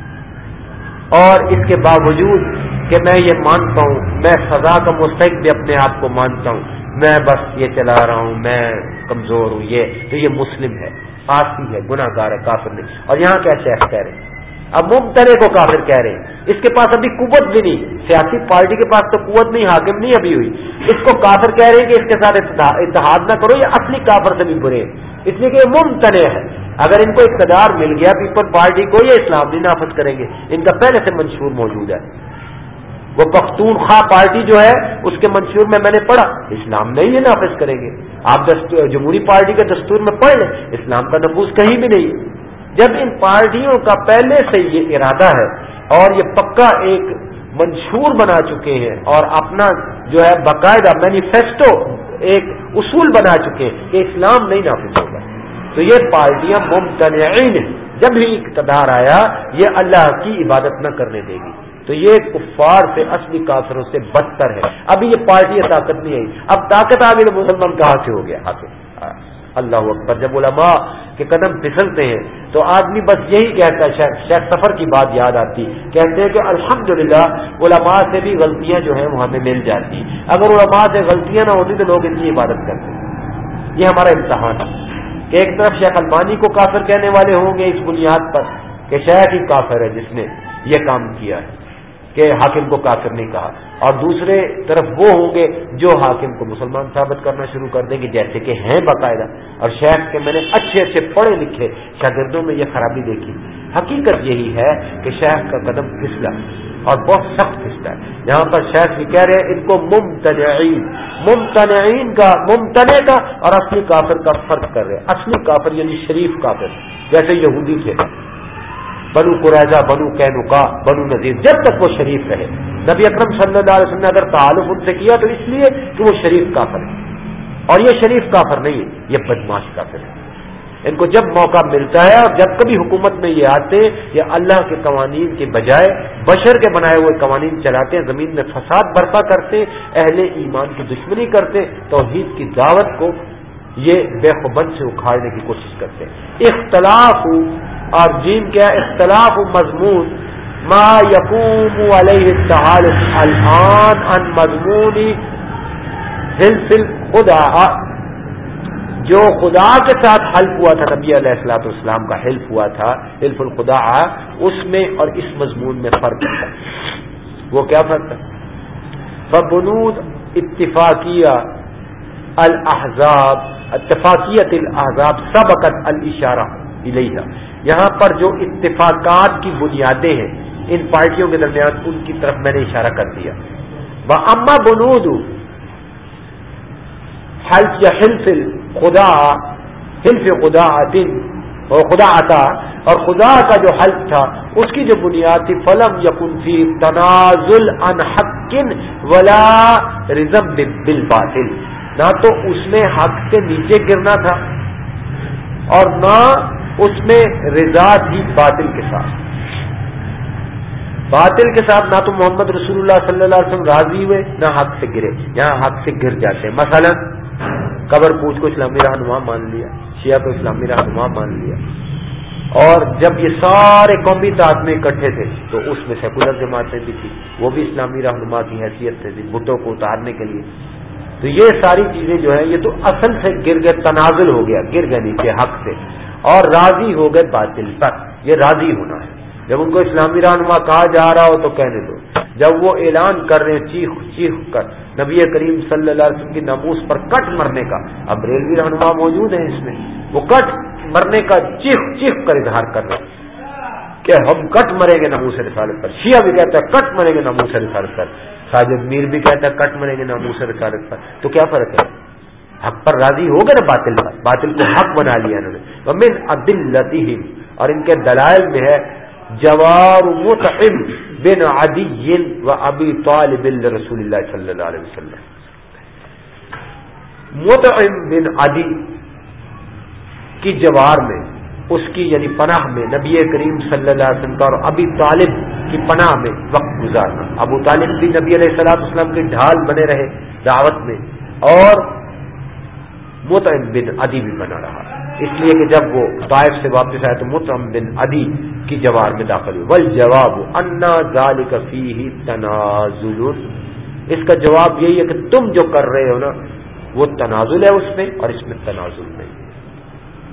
اور اس کے باوجود کہ میں یہ مانتا ہوں، میں سزا کا مستحق بھی اپنے آپ کو مانتا ہوں۔ میں بس یہ چلا رہا ہوں، میں کمزور ہوں، یہ تو یہ مسلم ہے آسی ہے گناہ گار ہے، کافر نہیں۔ اور یہاں کیا شیخ کہہ رہے ہیں؟ اب ممترے کو کافر کہہ رہے ہیں۔ اس کے پاس ابھی قوت بھی نہیں۔ سیاسی پارٹی کے پاس تو قوت نہیں، حاکم نہیں ابھی ہوئی۔ اس کو کافر کہہ رہے ہیں کہ اس کے ساتھ اتحاد نہ کرو، یہ اصلی کافر سے بھی برے اس لیے کہ یہ ممتنے ہے اگر ان کو اقتدار مل گیا، پیپل پارٹی کو یہ اسلام نہیں نافذ کریں گے، ان کا پہلے سے منشور موجود ہے۔ وہ پختونخوا پارٹی جو ہے، اس کے منشور میں میں نے پڑھا، اسلام نہیں یہ نافذ کریں گے۔ آپ جمہوری پارٹی کے دستور میں پڑھ لیں، اسلام کا نفوذ کہیں بھی نہیں۔ جب ان پارٹیوں کا پہلے سے یہ ارادہ ہے اور یہ پکا ایک منشور بنا چکے ہیں اور اپنا جو ہے باقاعدہ مینیفیسٹو ایک اصول بنا چکے ہیں کہ اسلام نہیں نافذ ہوگا۔ تو یہ پارٹیاں ممتنعین جب بھی اقتدار آیا، یہ اللہ کی عبادت نہ کرنے دے گی۔ تو یہ کفار سے، اصلی کافروں سے بدتر ہے۔ ابھی یہ پارٹی طاقت نہیں آئی۔ اب طاقت آ گئی تو مسلمان کہاں سے ہو گیا؟ حاصل اللہ اکبر۔ جب علماء کے قدم پھسلتے ہیں تو آدمی بس یہی کہتا ہے، شیخ سفر کی بات یاد آتی۔ کہتے ہیں کہ الحمدللہ، علماء سے بھی غلطیاں جو ہیں وہ ہمیں مل جاتی۔ اگر علماء سے غلطیاں نہ ہوتی تو لوگ ان کی عبادت کرتے یہ ہمارا امتحان ہے۔ کہ ایک طرف شیخ المانی کو کافر کہنے والے ہوں گے اس بنیاد پر کہ شیخ ہی کافر ہے جس نے یہ کام کیا ہے۔ کہ حاکم کو کافر نہیں کہا۔ اور دوسرے طرف وہ ہوں گے جو حاکم کو مسلمان ثابت کرنا شروع کر دیں گے، جیسے کہ ہیں باقاعدہ۔ اور شیخ کے میں نے اچھے اچھے پڑھے لکھے، شاگردوں میں یہ خرابی دیکھی۔ حقیقت یہی ہے کہ شیخ کا قدم پھسلا اور بہت سخت پھسلا۔ ہے یہاں پر شیخ بھی کہہ رہے ہیں، ان کو ممتنعین ممتنعین کا ممتنے کا اور اصلی کافر کا فرق کر رہے ہیں۔ اصلی کافر یعنی شریف کافر، جیسے یہودی تھے۔ بنو قریضہ بنو کینوکا بنو نذیر، جب تک وہ شریف رہے۔ نبی اکرم صلی اللہ علیہ وسلم نے اگر تعلق ان سے کیا تو اس لیے کہ وہ شریف کافر ہے اور یہ شریف کافر نہیں ہے یہ بدماش کافر ہے ان کو جب موقع ملتا ہے اور جب کبھی حکومت میں یہ آتے یا اللہ کے قوانین کے بجائے بشر کے بنائے ہوئے قوانین چلاتے ہیں زمین میں فساد برپا کرتے، اہل ایمان کی دشمنی کرتے، توحید کی دعوت کو یہ بے خبند سے اکھاڑنے کی کوشش کرتے۔ ہیں اختلاف اور جیم کیا اختلاف مضمون، ما یقوم علیہ الحان ان مضمونی خدا، جو خدا کے ساتھ حلف ہوا تھا، نبی علیہ السلاۃ السلام کا حلف ہوا تھا، حلف الخدا، اس میں اور اس مضمون میں فرق تھا وہ کیا فرق تھا فبنود اتفاقیہ الحضاب اتفاقیت الحضاب سبقت الاشارہ الیہ یہاں پر جو اتفاقات کی بنیادیں ہیں، ان پارٹیوں کے درمیان ان کی طرف میں نے اشارہ کر دیا۔ وہ اما بنود، حلف یا حلف خدا حلف خدا دن اور خدا آتا اور خدا کا جو حلف تھا، اس کی جو بنیاد تھی، فلم یقن فی تنازل ان حقن ولا رزم بل باطل نہ تو اس میں حق سے نیچے گرنا تھا، اور نہ اس میں رضا تھی باطل کے ساتھ۔ باطل کے ساتھ نہ تو محمد رسول اللہ صلی اللہ علیہ وسلم راضی ہوئے، نہ حق سے گرے، یہاں حق سے گر جاتے ہیں۔ مثلا قبر پوچھ کو اسلامی رہنما مان لیا، شیعہ کو اسلامی رہنما مان لیا۔ اور جب یہ سارے قومی تعداد میں اکٹھے تھے، تو اس میں سیکولر جماعتیں بھی تھی وہ بھی اسلامی رہنما کی حیثیت سے تھی بھٹوں کو اتارنے کے لیے۔ تو یہ ساری چیزیں جو ہیں، یہ تو اصل سے گر گئے، تنازل ہو گیا، گر گئے نیچے حق سے۔ اور راضی ہو گئے باطل پر۔ یہ راضی ہونا ہے۔ جب ان کو اسلامی رہنما کہا جا رہا ہو تو کہنے دو۔ جب وہ اعلان کر رہے ہیں چیخ چیخ کر، نبی کریم صلی اللہ علیہ وسلم کی نموز پر کٹ مرنے کا۔ اب ریلوی رہنما موجود ہیں اس میں۔ وہ کٹ مرنے کا چیخ چیخ کر اظہار کر رہے ہیں۔ کہ ہم کٹ مریں گے نموس رسالت پر۔ شیعہ بھی کہتا ہے کٹ مریں گے نموس رسالت پر۔ ساجد میر بھی کہتا ہے کٹ مریں گے نموس رسالت پر۔ تو کیا فرق ہے؟ حق پر راضی ہو گئے نا باطل پر۔ باطل کو حق بنا لیا انہوں نے۔ من عدل اور ان کے دلائل میں ہے، جوار متعم بن عدی و ابی طالب رسول اللہ صلی اللہ علیہ وسلم۔ متعم بن عدی کی جوار میں، اس کی یعنی پناہ میں، نبی کریم صلی اللہ علیہ وسلم کا اور ابی طالب کی پناہ میں وقت گزارنا۔ ابو طالب بھی نبی علیہ السلام اسلام کے ڈھال بنے رہے دعوت میں، اور متعم بن ادی بھی بنا رہا۔ اس لیے کہ جب وہ طائف سے واپس آئے تو متعم بن ادی کی جوار میں داخل ہوئی۔ ول جواب انا ذال کفی تنازل۔ اس کا جواب یہی ہے کہ تم جو کر رہے ہو نا، وہ تنازل ہے اس میں اور اس میں تنازل نہیں۔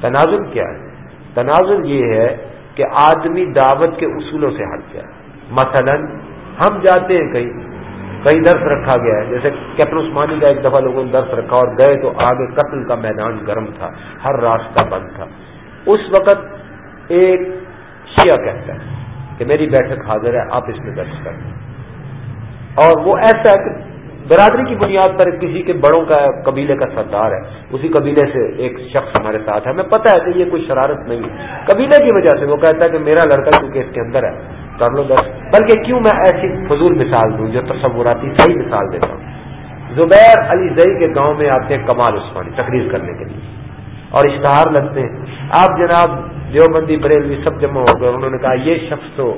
تنازل کیا ہے؟ تنازل یہ ہے کہ آدمی دعوت کے اصولوں سے ہٹ جائے۔ مثلا ہم جاتے ہیں کہیں کئی درس رکھا گیا ہے۔ جیسے کیپٹن عثمانی کا ایک دفعہ لوگوں نے درس رکھا اور گئے تو آگے قتل کا میدان گرم تھا، ہر راستہ بند تھا۔ اس وقت ایک شیعہ کہتا ہے کہ میری بیٹھک حاضر ہے، آپ اس میں درج کر اور وہ ایسا ہے کہ برادری کی بنیاد پر کسی کے بڑوں کا، قبیلے کا سردار ہے۔ اسی قبیلے سے ایک شخص ہمارے ساتھ ہے۔ ہمیں پتہ ہے کہ یہ کوئی شرارت نہیں ہے۔ قبیلے کی وجہ سے وہ کہتا ہے کہ میرا لڑکا کیونکہ اس کے اندر ہے کر لو دس بلکہ کیوں میں ایسی فضول مثال دوں جو تصوراتی صحیح مثال دیتا ہوں؟ زبیر علی زئی کے گاؤں میں آتے ہیں کمال عثمانی، تقریر کرنے کے لیے۔ اور اشتہار لگتے ہیں۔ آپ جناب دیوبندی بریلوی سب جمع ہو گئے، انہوں نے کہا یہ شخص تو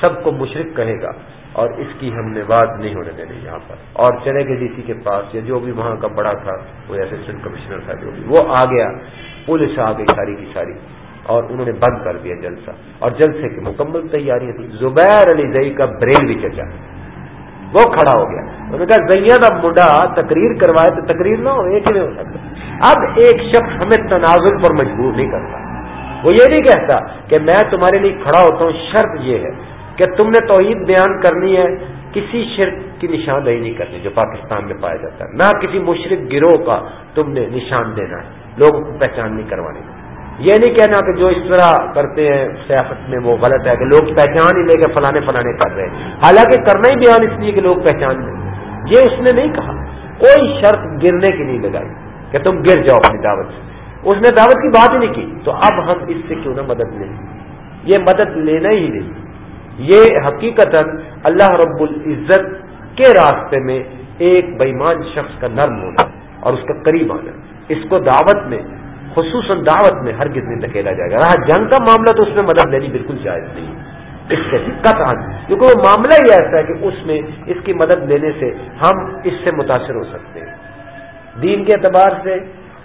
سب کو مشرق کہے گا، اور اس کی ہم نے بات نہیں ہونے دینی یہاں پر۔ اور چلے گئے ڈی سی کے پاس، یا جو بھی وہاں کا بڑا تھا، وہ اسسٹنٹ کمشنر تھا جو بھی۔ وہ آ گیا، پولیس آ گئی ساری کی ساری۔ اور انہوں نے بند کر دیا جلسہ اور جلسے کی مکمل تیاریاں تھیں زبیر علی زئی کا بریل بھی چچا۔ وہ کھڑا ہو گیا۔ انہوں نے کہا زید اب مڈا تقریر کروائے تو تقریر نہ ہو، ایک ہو سکتا۔ اب ایک شخص ہمیں تنازل پر مجبور نہیں کرتا۔ وہ یہ نہیں کہتا کہ میں تمہارے لیے کھڑا ہوتا ہوں، شرط یہ ہے کہ تم نے توحید بیان کرنی ہے۔ کسی شرک کی نشاندہی نہیں کرنی جو پاکستان میں پایا جاتا ہے۔ نہ کسی مشرق گروہ کا تم نے نشان دینا ہے۔ لوگوں کو پہچان نہیں کروانی۔ یہ نہیں کہنا کہ جو اس طرح کرتے ہیں سیاست میں وہ غلط ہے کہ لوگ پہچان ہی لے کے فلانے فلانے کر رہے ہیں۔ حالانکہ کرنا ہی بیان اس لیے کہ لوگ پہچان لیں یہ اس نے نہیں کہا۔ کوئی شرط گرنے کی نہیں لگائی کہ تم گر جاؤ اپنی دعوت سے۔ اس نے دعوت کی بات ہی نہیں کی۔ تو اب ہم اس سے کیوں نہ مدد لیں؟ یہ مدد لینا ہی نہیں۔ یہ حقیقت اللہ رب العزت کے راستے میں ایک بےمان شخص کا نرم ہونا اور اس کا قریب آنا۔ اس کو دعوت میں خصوصاً دعوت میں ہر کتنی دھکیلا جائے گا۔ رہا جنگ کا معاملہ تو اس میں مدد لینی بالکل جائز نہیں اس سے دقت آنی کیونکہ وہ معاملہ ہی ایسا ہے کہ اس میں اس کی مدد لینے سے ہم اس سے متاثر ہو سکتے ہیں۔ دین کے اعتبار سے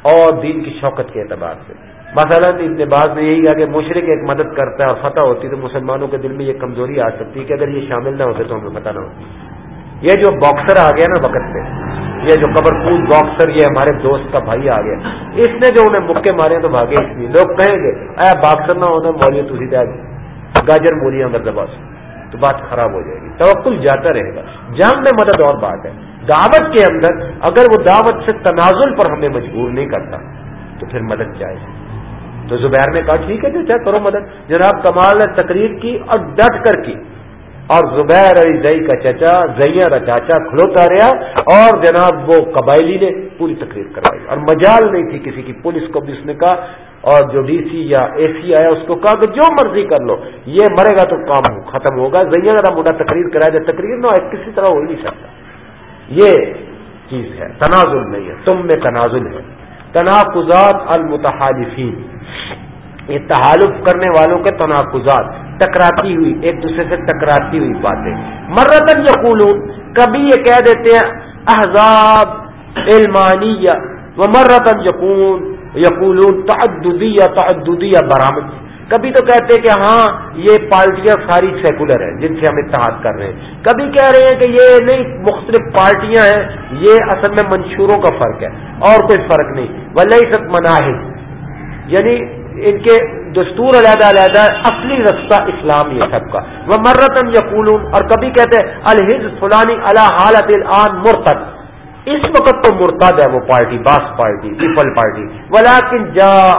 اور دین کی شوکت کے اعتبار سے۔ مثلا ابن باز نے یہی کہا کہ مشرق ایک مدد کرتا ہے اور فتح ہوتی تو مسلمانوں کے دل میں یہ کمزوری آ سکتی ہے کہ اگر یہ شامل نہ ہوتے تو ہمیں پتہ نہ ہوتی یہ جو باکسر آ گیا نا وقت پہ یہ جو قبر پوج باکسر، یہ ہمارے دوست کا بھائی آ گیا۔ اس نے جو انہیں مکے مارے تو بھاگے اس لیے۔ لوگ کہیں گے، اے باکسر نہ ہونا مولی تھی گاجر مولیاں مرتبہ تو بات خراب ہو جائے گی۔ توکل جاتا رہے گا۔ جنگ میں مدد اور بات ہے۔ دعوت کے اندر اگر وہ دعوت سے تنازل پر ہمیں مجبور نہیں کرتا، تو پھر مدد جائے تو زبیر نے کہا، ٹھیک ہے، جو چاہے کرو مدد۔ جناب، کمال نے تقریر کی اور ڈٹ کر کی۔ اور زبیر علی زئی کا چچا زیا کا چاچا کھلوتا رہا اور جناب وہ قبائلی نے پوری تقریر کروائی اور مجال نہیں تھی کسی کی، پولیس کو بھی اس نے کہا اور جو ڈی سی یا اے سی آیا اس کو کہا کہ جو مرضی کر لو، یہ مرے گا تو کام ختم ہوگا۔ زیا ذرا موٹا تقریر کرا جائے تقریر نہ کسی طرح ہو ہی نہیں سکتا۔ یہ چیز ہے، تنازل نہیں ہے، تم میں تنازل ہے۔ تناقضات المتحالفین۔ یہ تحالف کرنے والوں کے تناقضات، ٹکراتی ہوئی، ایک دوسرے سے ٹکراتی ہوئی باتیں۔ مرتن یقولون، کبھی یہ کہہ دیتے ہیں، احزاب علمانیہ و مرتن یقون، یقولون تعددیہ تعددیہ برامد کبھی تو کہتے ہیں کہ ہاں یہ پارٹیاں ساری سیکولر ہیں، جن سے ہم اتحاد کر رہے ہیں۔ کبھی کہہ رہے ہیں کہ یہ نہیں، مختلف پارٹیاں ہیں، یہ اصل میں منشوروں کا فرق ہے، اور کوئی فرق نہیں۔ ولی سب مناہد یعنی ان کے دستور علیحدہ علیحدہ اصلی رستہ اسلامی ہے سب کا۔ وہ مرتن یقول اور کبھی کہتے ہیں الحز فلانی اللہ حالت الان مرتد۔ اس وقت تو مرتاد ہے وہ پارٹی، باس پارٹی، پیپل پارٹی۔ ولیکن جا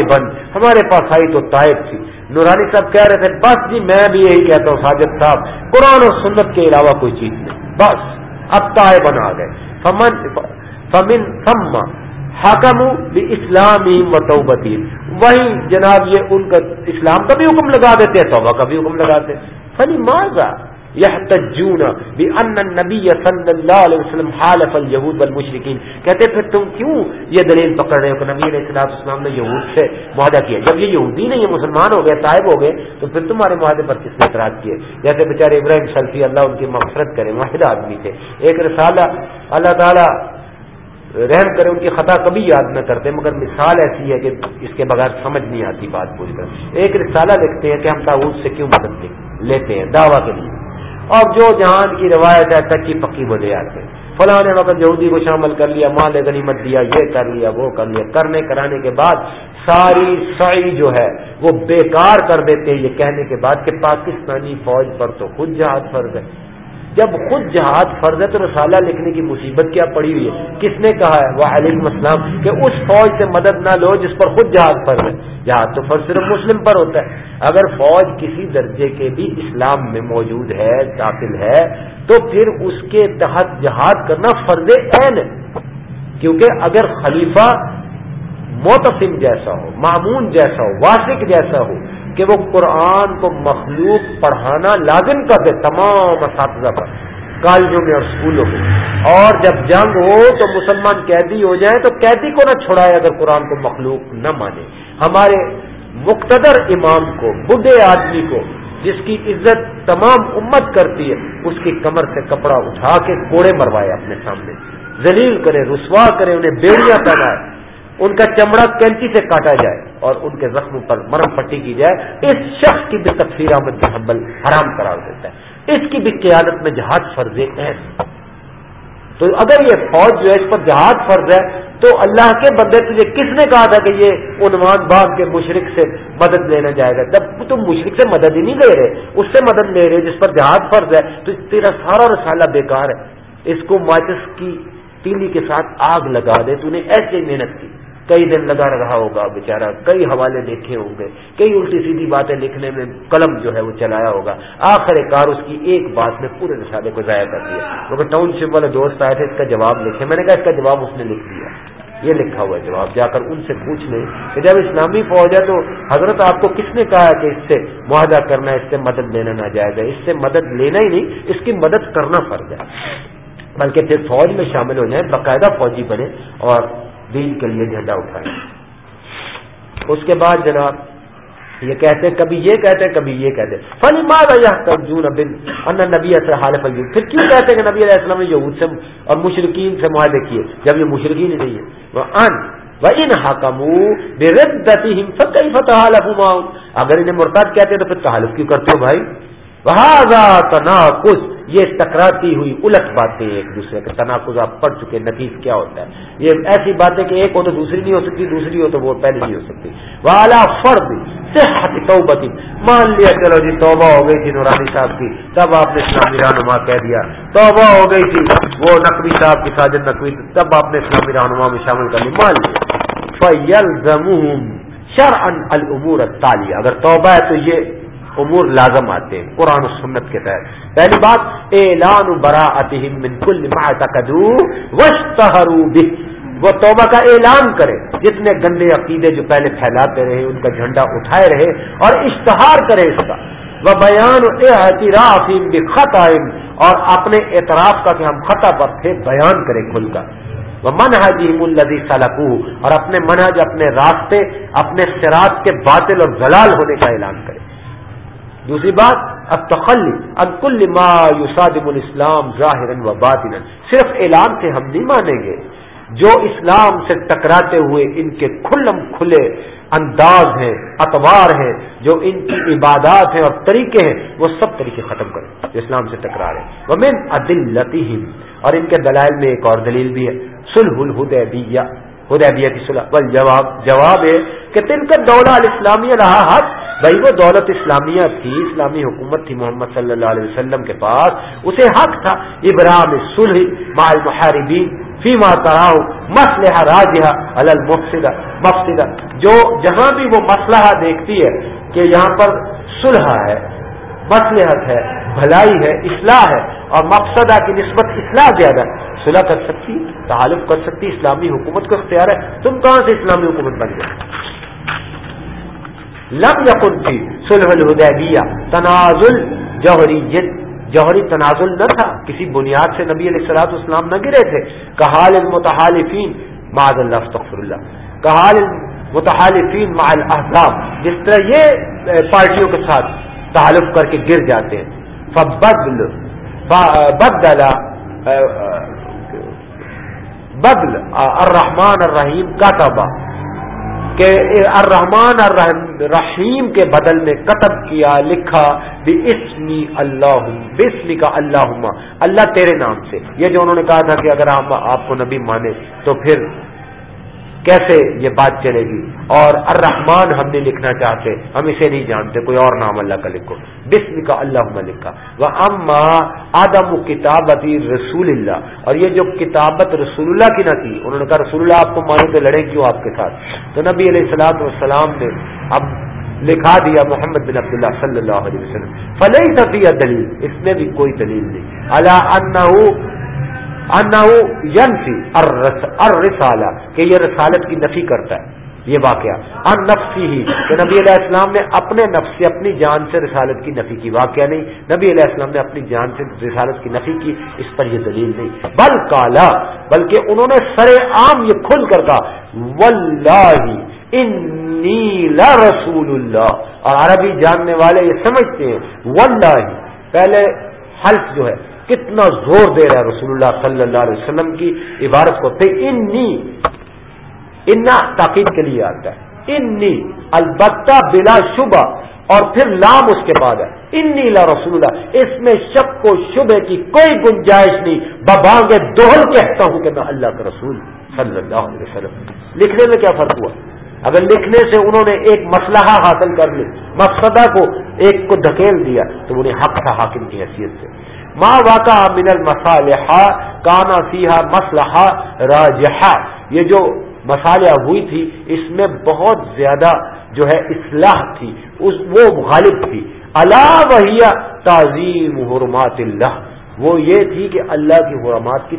بند ہمارے پاس آئی تو تائب تھی۔ نورانی صاحب کہہ رہے تھے، بس جی میں بھی یہی کہتا ہوں، ساجد صاحب، قرآن و سنت کے علاوہ کوئی چیز نہیں۔ بس، اب تائبن آ گئے۔ فمن فمن فما حکم اسلامی متوبتی وہی جناب یہ ان کا اسلام کا بھی حکم لگا دیتے ہیں، توبہ کا بھی حکم لگاتے ہیں۔ فنی مارا یحتجون بان النبی صلی اللہ علیہ وسلم حالف اليهود والمشرکین؟ کہتے پھر تم کیوں یہ دلیل پکڑ رہے ہو کہ نبی علیہ الصلوۃ والسلام نے یہود سے معاہدہ کیا؟ جب یہ یہودی نہیں یہ مسلمان ہو گئے، طائب ہو گئے، تو پھر تمہارے معاہدے پر کس نے اعتراض کیے جیسے بیچارے ابراہیم سلفی، اللہ ان کی مغفرت کرے، واحد آدمی تھے۔ ایک رسالہ اللہ تعالی رحم کرے ان کی خطا کبھی یاد نہ کرتے، مگر مثال ایسی ہے کہ اس کے بغیر سمجھ نہیں آتی بات پوری طرح ایک رسالہ لکھتے ہیں کہ ہم تاؤد سے کیوں مدد لیتے ہیں، دعویٰ کے لیے۔ اب جو جہان کی روایت ہے تکی پکی وہ لے آتے فلاں نے وقت یہودی کو شامل کر لیا مال غنیمت دیا، یہ کر لیا، وہ کر لیا۔ کرنے، کرانے کے بعد ساری سعی جو ہے، وہ بیکار کر دیتے یہ کہنے کے بعد کہ پاکستانی فوج پر تو خود جہاد فرض ہے۔ جب خود جہاد فرض ہے تو رسالہ لکھنے کی مصیبت کیا پڑی ہوئی ہے؟ کس نے کہا ہے؟ وہ علیہ السلام، کہ اس فوج سے مدد نہ لو جس پر خود جہاد فرض ہے۔ جہاد تو فرض صرف مسلم پر ہوتا ہے۔ اگر فوج کسی درجے کے بھی اسلام میں موجود ہے، داخل ہے، تو پھر اس کے تحت جہاد کرنا فرض عین ہے۔ کیونکہ اگر خلیفہ موتسم جیسا ہو معمون جیسا ہو واسق جیسا ہو کہ وہ قرآن کو مخلوق پڑھانا لازم کر دے تمام اساتذہ پر، کالجوں میں اور اسکولوں میں۔ اور جب جنگ ہو تو مسلمان قیدی ہو جائے تو قیدی کو نہ چھڑائے اگر قرآن کو مخلوق نہ مانے۔ ہمارے مقتدر امام کو، بڈھے آدمی کو، جس کی عزت تمام امت کرتی ہے، اس کی کمر سے کپڑا اٹھا کے کوڑے مروائے اپنے سامنے۔ ذلیل کرے، رسوا کرے، انہیں بیڑیاں پہنائے۔ ان کا چمڑا کینچی سے کاٹا جائے اور ان کے زخم پر مرم پٹی کی جائے، اس شخص کی بھی تفصیل احمد حمل حرام قرار دیتا ہے۔ اس کی بھی قیادت میں جہاز فرض ایس تو اگر یہ فوج جو ہے اس پر جہاد فرض ہے، تو اللہ کے بندے تجھے کس نے کہا تھا کہ یہ عنوان باغ کے مشرق سے مدد لینا جائے گا؟ جب تم مشرق سے مدد ہی نہیں لے رہے، اس سے مدد لے رہے جس پر جہاد فرض ہے، تو تیرا سارا رسالہ بیکار ہے۔ اس کو ماچس کی تیلی کے ساتھ آگ لگا دے، تو نے ایسے محنت کی۔ کئی دن لگا رہا ہوگا بےچارا کئی حوالے دیکھے ہوں گے، کئی الٹی سیدھی باتیں لکھنے میں قلم جو ہے وہ چلایا ہوگا۔ آخر کار اس کی ایک بات نے پورے رسالے کو ضائع کر دیا۔ کیونکہ ٹاؤن شپ والے دوست آئے تھے، اس کا جواب لکھے۔ میں نے کہا، اس کا جواب اس نے لکھ دیا۔ یہ لکھا ہوا ہے جواب۔ جا کر ان سے پوچھ لیں کہ جب اسلامی فوج ہے تو حضرت آپ کو کس نے کہا کہ اس سے معاہدہ کرنا، اس سے مدد لینا نہ جائے گا اس سے مدد لینا ہی نہیں، اس کی مدد کرنا فرض ہے۔ بلکہ پھر فوج میں شامل ہو جائیں، باقاعدہ فوجی بنے اور دین کے لیے جھنڈا اٹھائیں اس کے بعد جناب یہ کہتے کبھی یہ کہتے کبھی یہ کہتے فنی مارجون بن نبی ایسے حال فیون پھر کیوں کہتے کہ نبی علیہ السلام نے یہود سے اور مشرقین سے معاہدے کیے؟ جب یہ مشرقین ہی نہیں ہے وہ ان ان حکم بے ردتی ہمسک فتح اگر انہیں مرتاد کہتے تو پھر تحالف کیوں کرتے ہو بھائی؟ وہ تناقض۔ یہ ٹکراتی ہوئی الٹ باتیں ایک دوسرے کے تناقض، آپ پڑھ چکے نتیج کیا ہوتا ہے؟ یہ ایسی باتیں کہ ایک ہو تو دوسری نہیں ہو سکتی، دوسری ہو تو وہ پہلی نہیں ہو سکتی۔ وہ اعلیٰ فرد صحت توبتی مان لیا، چلو جی توبہ ہو گئی تھی نورانی صاحب کی۔ تب آپ نے اسلامی رہنما کہہ دیا۔ توبہ ہو گئی تھی وہ نقوی صاحب کی ساجد نقوی۔ تب آپ نے اسلامی رہنما میں شامل کر لی۔ مان لیا۔ فیل زموم شر ان المور اگر توبہ ہے تو یہ امور لازم آتے ہیں، قرآن و سنت کے تحت۔ پہلی بات، اعلان برا من کل کدو به وہ توبہ کا اعلان کرے جتنے گندے عقیدے جو پہلے پھیلاتے رہے، ان کا جھنڈا اٹھائے رہے اور اشتہار کرے اس کا۔ وہ بیان اعتراف خط اور اپنے اعتراف کا کہ ہم خطا پر تھے، بیان کرے کھل کر وہ من الدی سلقو اور اپنے منہج، اپنے راستے، اپنے سراط کے باطل اور زلال ہونے کا اعلان کرے دوسری بات اب تخلی اب کل ما یوسادم الاسلام ظاہر و باطن صرف اعلان سے ہم نہیں مانیں گے، جو اسلام سے ٹکراتے ہوئے ان کے کھلم کھلے انداز ہیں اتوار ہیں، جو ان کی عبادات ہیں اور طریقے ہیں، وہ سب طریقے ختم کریں، جو اسلام سے ٹکرا رہے وہ مین عدل اور ان کے دلائل میں ایک اور دلیل بھی ہے سلح الہدیبیہ ہدیبیہ کی صلح۔ بل جواب جواب ہے کہ تن کا دولہ الاسلامیہ رہا حق بھائی، وہ دولت اسلامیہ تھی، اسلامی حکومت تھی محمد صلی اللہ علیہ وسلم کے پاس۔ اسے حق تھا ابراہم سلح مال محاربین فیما تراؤ مسلح راجہ المفسدہ، مفسدہ۔ جو جہاں بھی وہ مسلحہ دیکھتی ہے کہ یہاں پر سلح ہے مسلحت ہے، بھلائی ہے، اصلاح ہے، اور مقصدہ کی نسبت اصلاح زیادہ صلح کر سکتی، تعلق کر سکتی، اسلامی حکومت کو اختیار ہے۔ تم کہاں سے اسلامی حکومت بن گئے؟ لم یقن تھی سلح الحدیبیہ تنازل، جوہری جوہری تنازل نہ تھا، کسی بنیاد سے نبی علیہ السلاط اسلام نہ گرے تھے۔ کہال المتحالفین معذ اللہ تخر اللہ۔ کہال المتحالفین مع الاحزاب، جس طرح یہ پارٹیوں کے ساتھ تعلق کر کے گر جاتے ہیں۔ فبدل بدل بدل الرحمن الرحیم کا کہ الرحمان الرحیم کے بدل میں کتب کیا، لکھا بھی اسمی اللہ بسمی کا اللہ اللہ تیرے نام سے۔ یہ جو انہوں نے کہا تھا کہ اگر ہم آپ کو نبی مانے تو پھر کیسے یہ بات چلے گی؟ اور الرحمان ہم نہیں لکھنا چاہتے، ہم اسے نہیں جانتے، کوئی اور نام اللہ کا لکھو۔ بسم کا اللہ لکھا۔ وہ اما آدم کتابت رسول اللہ اور یہ جو کتابت رسول اللہ کی نہ تھی، انہوں نے کہا، رسول اللہ آپ کو مانو تو لڑے کیوں آپ کے ساتھ؟ تو نبی علیہ السلاط والسلام نے اب لکھا دیا محمد بن عبداللہ صلی اللہ علیہ وسلم۔ فلحی صفیہ دلیل۔ اس میں بھی کوئی دلیل نہیں۔ اللہ ینفی الرسالہ، کہ یہ رسالت کی نفی کرتا ہے۔ یہ واقعہ۔ ان نفسی ہی، کہ نبی علیہ السلام نے اپنے نفس سے اپنی جان سے رسالت کی نفی کی۔ واقعہ نہیں، نبی علیہ السلام نے اپنی جان سے رسالت کی نفی کی، اس پر یہ دلیل نہیں۔ بل کالا بلکہ انہوں نے سر عام یہ کھل کر کہا واللہ انی رسول اللہ اور عربی جاننے والے یہ سمجھتے ہیں واللہ پہلے حلف جو ہے کتنا زور دے رہا ہے رسول اللہ صلی اللہ علیہ وسلم کی عبارت کو انی انا تاکید کے لیے آتا ہے۔ انی، البتہ بلا شبہ، اور پھر لام اس کے بعد ہے۔ انی لا رسول اس میں شک کو شبے کی کوئی گنجائش نہیں۔ ببانگ دوہل کہتا ہوں کہ میں اللہ کا رسول صلی اللہ علیہ وسلم۔ لکھنے میں کیا فرق ہوا؟ اگر لکھنے سے انہوں نے ایک مسلحہ حاصل کر لی مقصدہ کو ایک کو دھکیل دیا، تو انہیں حق تھا حاکم کی حیثیت سے۔ ماں واقع من المصالحہ کانا سیاح مسلحہ راجحا یہ جو مسالیہ ہوئی تھی، اس میں بہت زیادہ جو ہے اصلاح تھی، اس وہ غالب تھی. اللہ وحیہ تعظیم حرمات اللہ. وہ یہ تھی کہ اللہ کی حرمات کی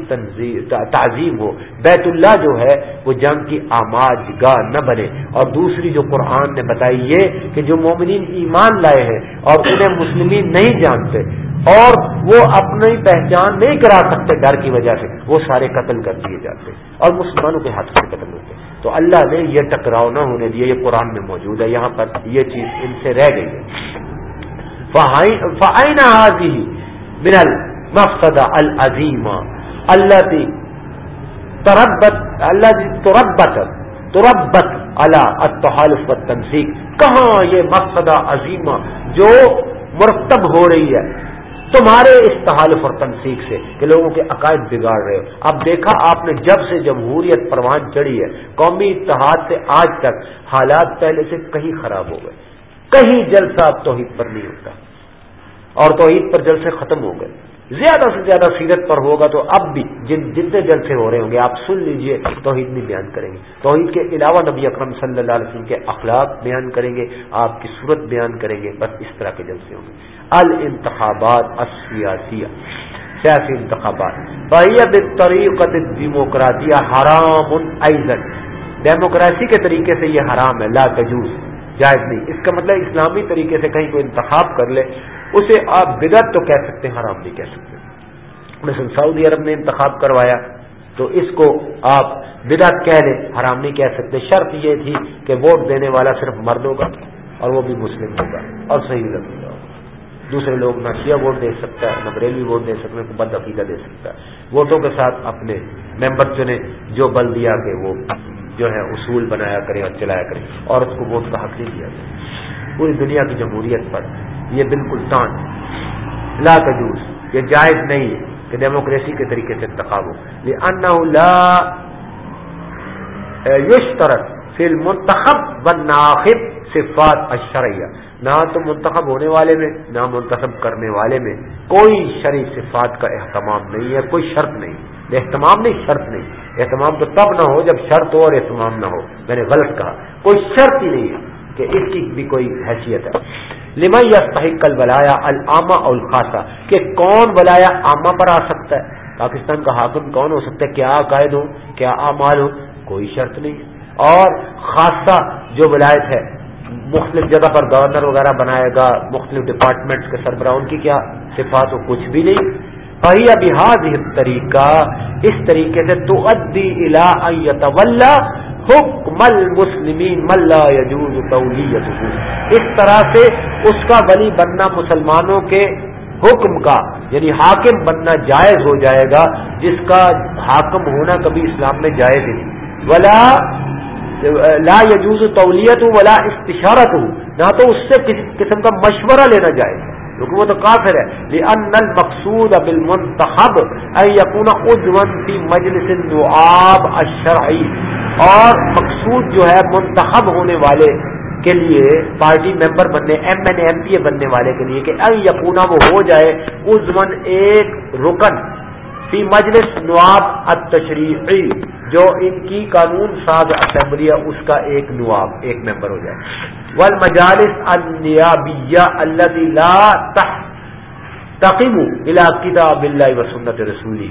تعظیم ہو۔ بیت اللہ جو ہے، وہ جنگ کی آماج گاہ نہ بنے۔ اور دوسری جو قرآن نے بتائی یہ کہ جو مومنین ایمان لائے ہیں اور انہیں مسلمین نہیں جانتے، اور وہ اپنی پہچان نہیں کرا سکتے ڈر کی وجہ سے، وہ سارے قتل کر دیے جاتے۔ اور مسلمانوں کے ہاتھ سے قتل ہوتے۔ تو اللہ نے یہ ٹکراؤ نہ ہونے دیا، یہ قرآن میں موجود ہے۔ یہاں پر یہ چیز ان سے رہ گئی ہے۔ فائنہ حاضی من مقصد العظیم اللہ تی تربت اللہ جی تربت تربت اللہ التحالف تنسیق کہاں یہ مقصد عظیمہ جو مرتب ہو رہی ہے؟ تمہارے اس تحالف اور تنسیق سے کہ لوگوں کے عقائد بگاڑ رہے ہو۔ اب دیکھا، آپ نے جب سے جمہوریت پروان چڑھی ہے، قومی اتحاد سے آج تک حالات پہلے سے کہیں خراب ہو گئے۔ کہیں جلسہ اب توحید پر نہیں ہوتا۔ اور توحید پر جلسے ختم ہو گئے۔ زیادہ سے زیادہ سیرت پر ہوگا تو اب بھی جن جتنے جلسے ہو رہے ہوں گے، آپ سن لیجیے، توحید بھی بیان کریں گے۔ توحید کے علاوہ نبی اکرم صلی اللہ علیہ وسلم کے اخلاق بیان کریں گے، آپ کی صورت بیان کریں گے، بس اس طرح کے جلسے ہوں گے۔ الانتخابات السیاسیہ، سیاسی انتخابات۔ طریقت ڈیموکراتیہ حرام ایزن ڈیموکریسی کے طریقے سے یہ حرام ہے، لا تجوز، جائز نہیں۔ اس کا مطلب اسلامی طریقے سے کہیں کوئی انتخاب کر لے اسے آپ بدعت تو کہہ سکتے ہیں، حرام نہیں کہہ سکتے مثلا سعودی عرب نے انتخاب کروایا، تو اس کو آپ بدعت کہہ لیں حرام نہیں کہہ سکتے۔ شرط یہ تھی کہ ووٹ دینے والا صرف مرد ہوگا اور وہ بھی مسلم ہوگا اور صحیح لگے گا دوسرے لوگ نہ شیعہ ووٹ دے سکتا ہے، نہ بریلی ووٹ دے سکتے ہیں بد عقیدہ دے سکتا ہے۔ ووٹوں کے ساتھ اپنے ممبر چنے جو بل دیا کہ وہ جو ہے اصول بنایا کرے اور چلایا کرے اور اس کو ووٹ کا حق نہیں دیا گیا پوری دنیا کی جمہوریت پر یہ بالکل تان لا تجوز، یہ جائز نہیں ہے کہ ڈیموکریسی کے طریقے سے انتخاب ہو۔ لا یشترط فی المنتخب و ناخب صفات الشرعیہ نہ تو منتخب ہونے والے میں، نہ منتخب کرنے والے میں کوئی شرع صفات کا اہتمام نہیں ہے، کوئی شرط نہیں۔ اہتمام نہیں، شرط نہیں۔ اہتمام تو تب نہ ہو جب شرط ہو اور اہتمام نہ ہو۔ میں نے غلط کہا۔ کوئی شرط ہی نہیں ہے۔ کہ اس کی بھی کوئی حیثیت ہے۔ لما یا صحیح ولایا العامہ الخاصہ، کہ کون ولایا عامہ پر آ سکتا ہے؟ پاکستان کا حاکم کون ہو سکتا ہے؟ کیا عقائد ہو کیا اعمال ہو کوئی شرط نہیں۔ اور خاصہ جو ولایت ہے، مختلف جگہ پر گورنر وغیرہ بنائے گا، مختلف ڈپارٹمنٹس کے سربراہ ان کی کیا صفات ہو؟ کچھ بھی نہیں۔ پہیا بحاظ طریقہ اس طریقے سے تو ادی الا حکم المسلمین ملا یجوز تولیت اس طرح سے اس کا ولی بننا مسلمانوں کے حکم کا یعنی حاکم بننا جائز ہو جائے گا، جس کا حاکم ہونا کبھی اسلام میں جائز نہیں۔ ولا لا یجوز تولیت ہوں ولا استشارت ہوں نہ تو اس سے کسی قسم کا مشورہ لینا جائے گا کیونکہ وہ تو کافر ہے۔ لأن المقصود بالمنتخب ان يكون عضوا في مجلس النواب الشرعی اور مقصود جو ہے منتخب ہونے والے کے لیے پارٹی ممبر بننے، M N M P A بننے والے کے لیے کہ ان یقونا وہ ہو جائے عضون ایک رکن فی مجلس نواب التشریعی، جو ان کی قانون ساز اسمبلی ہے اس کا ایک نواب ایک ممبر ہو جائے۔ ول مجالس النیابیہ اللہ لا تقیم الا کتاب اللہ و سنت رسولی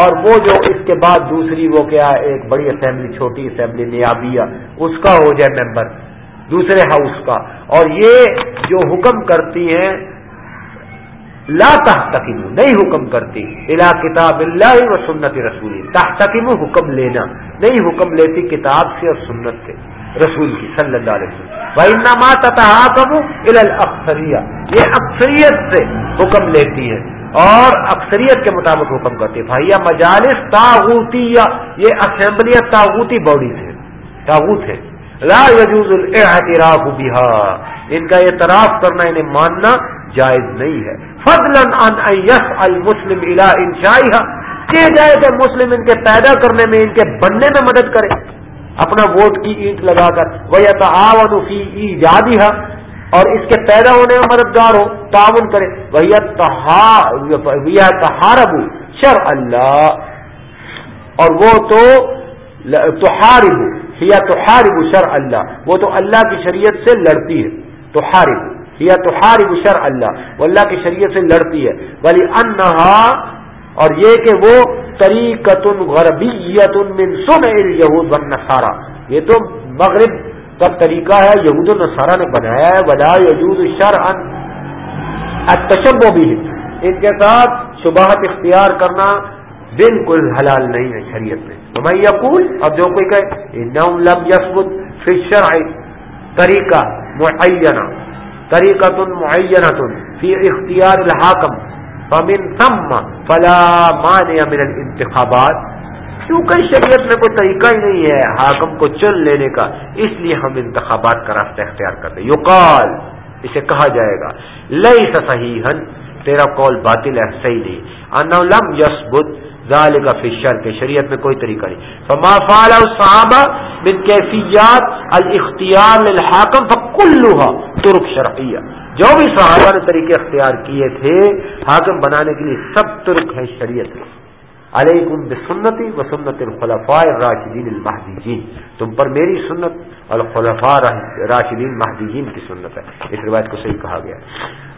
اور وہ جو اس کے بعد دوسری وہ کیا ایک بڑی اسمبلی چھوٹی اسمبلی نیابیہ اس کا ہو جائے ممبر دوسرے ہاؤس کا. اور یہ جو حکم کرتی ہیں، لا تحتکم نہیں حکم کرتی الا کتاب اللہ و سنت رسولی تحتکم حکم لینا، نہیں حکم لیتی کتاب سے اور سنت سے. رسول کی، صلی اللہ علیہ وسلم۔ بھائی نما تحکم الاکثریہ یہ اکثریت سے حکم لیتی ہے۔ اور اکثریت کے مطابق حکم کرتی ہے۔ بھائی مجالس تاغوتی یہ اسمبلیاں تاغوتی باڈیز ہے۔ تاغوت ہے۔ لا يجوز الاعتراف بها۔ ان کا اعتراف کرنا، انہیں ماننا جائز نہیں ہے۔ فضلن ان یس المسلم الا انشائی کہ جائے کہ مسلم ان کے پیدا کرنے میں، ان کے بننے میں مدد کرے۔ اپنا ووٹ کی اینٹ لگا کر وہ تعاون فی ایجادی اور اس کے پیدا ہونے میں مددگار ہو، تعاون کرے۔ وہ تہارب شر اللہ اور وہ تو تحارب یا تحارب شر اللہ وہ تو اللہ کی شریعت سے لڑتی ہے۔ تو ہارب یا شر اللہ وہ اللہ کی شریعت سے لڑتی ہے۔ بلی انہا اور یہ کہ وہ طریقت غربیت من سن یہود بن نسارا یہ تو مغرب کا طریقہ ہے، یہود النصارہ نے بنایا ہے، ولا یجود شر ان تشب بھی ان کے ساتھ شبہت اختیار کرنا بالکل حلال نہیں ہے شریعت میں. تو میں یقول اب جو کوئی کہ لم یسبت فشر طریقہ معینہ. طریقہ تن معینہ تن فی اختیار الحاکم. فمن ثم فلا مانع من الانتخابات. کیونکہ شریعت میں کوئی طریقہ ہی نہیں ہے حاکم کو چن لینے کا، اس لیے ہم انتخابات کا راستہ اختیار کرتے یقال، اسے کہا جائے گا لئی صحیح تیرا قول باطل ہے، صحیح نہیں۔ ان لم یسبت ذالک فی الشر کے شریعت میں کوئی طریقہ نہیں۔ فما فعل الصحابہ من کیفیات الاختیار للحاکم فکلها طرق شرعیہ۔ جو بھی صحابہ نے طریقے اختیار کیے تھے، حاکم بنانے کے لیے سب ترک ہے شریعت۔ میں علیکم بسنتی و سنت الخلفاء راشدین المحدین تم پر میری سنت، الخلفاء راشدین محدین کی سنت ہے۔ اس روایت کو صحیح کہا گیا۔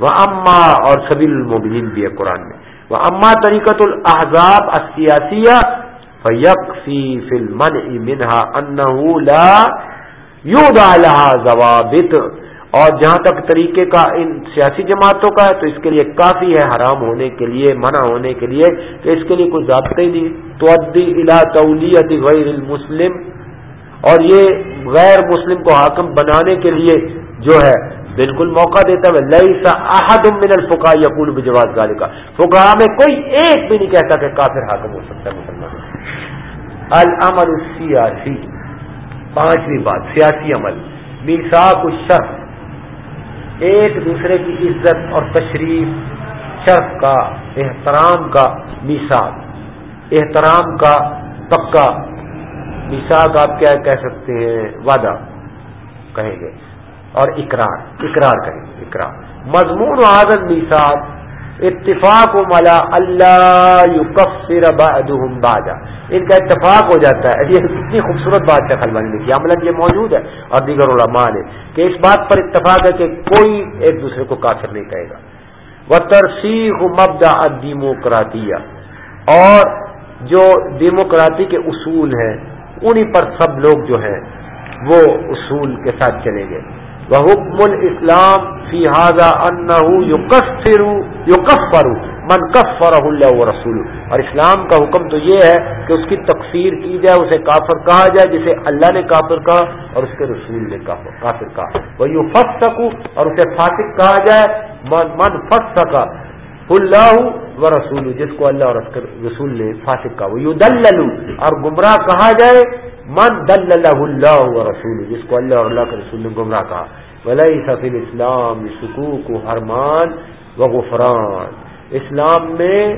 وہ اما اور سبیل المبین بھی ہے قرآن میں۔ وہ اما طریقت الحضاب السیاسیہ فیقفی فی المنع منها انه لا لها ضوابط۔ اور جہاں تک طریقے کا ان سیاسی جماعتوں کا ہے، تو اس کے لیے کافی ہے حرام ہونے کے لیے، منع ہونے کے لیے کہ اس کے لیے کوئی ضابطہ ہی نہیں۔ تو ادی الا تولیت غیر المسلم۔ اور یہ غیر مسلم کو حاکم بنانے کے لیے جو ہے، بالکل موقع دیتا ہے۔ لئی سا احد من الفقا یقول بجواز گالی کا فقہ میں کوئی ایک بھی نہیں کہتا کہ کافر حاکم ہو سکتا ہے مسلمان۔ العمل السیاسی پانچویں بات، سیاسی عمل۔ میساک الشخص۔ ایک دوسرے کی عزت اور تشریف، شرف کا، احترام کا مثال۔ احترام کا پکا مثال آپ کیا کہہ سکتے ہیں؟ وعدہ کہیں گے۔ اور اقرار اقرار کریں گے، اقرار۔ مضمون و عادت مثال اتفاق ملا اللہ یکفر بعدهم بعدا ان کا اتفاق ہو جاتا ہے۔ یہ کتنی خوبصورت بات ہے خلوانی نے کیا عمل یہ موجود ہے اور دیگر علماء نے کہ اس بات پر اتفاق ہے کہ کوئی ایک دوسرے کو کافر نہیں کہے گا۔ وہ ترسیح مبدا ڈیموکراتیا اور جو ڈیموکراتی کے اصول ہیں، انہی پر سب لوگ جو ہیں، وہ اصول کے ساتھ چلیں گے۔ وہ حکم الاسلام فی حاضہ ان یوکفر من کفر اللہ و رسول اور اسلام کا حکم تو یہ ہے کہ اس کی تکفیر کی جائے، اسے کافر کہا جائے، جسے اللہ نے کافر کہا اور اس کے رسول نے کافر کہا۔ وہ یو فس سکوں اور اسے فاسق کہا جائے۔ من فس سکا اللہ و رسول جس کو اللہ اور رسول نے فاسق کہا۔ وہ یو دل اور گمراہ کہا جائے۔ من دل اللہ و رسول جس کو اللہ اور اللہ کے رسول نے گمراہ کہا ولی سفیل اسلام سکوک و حرمان و غفران۔ اسلام میں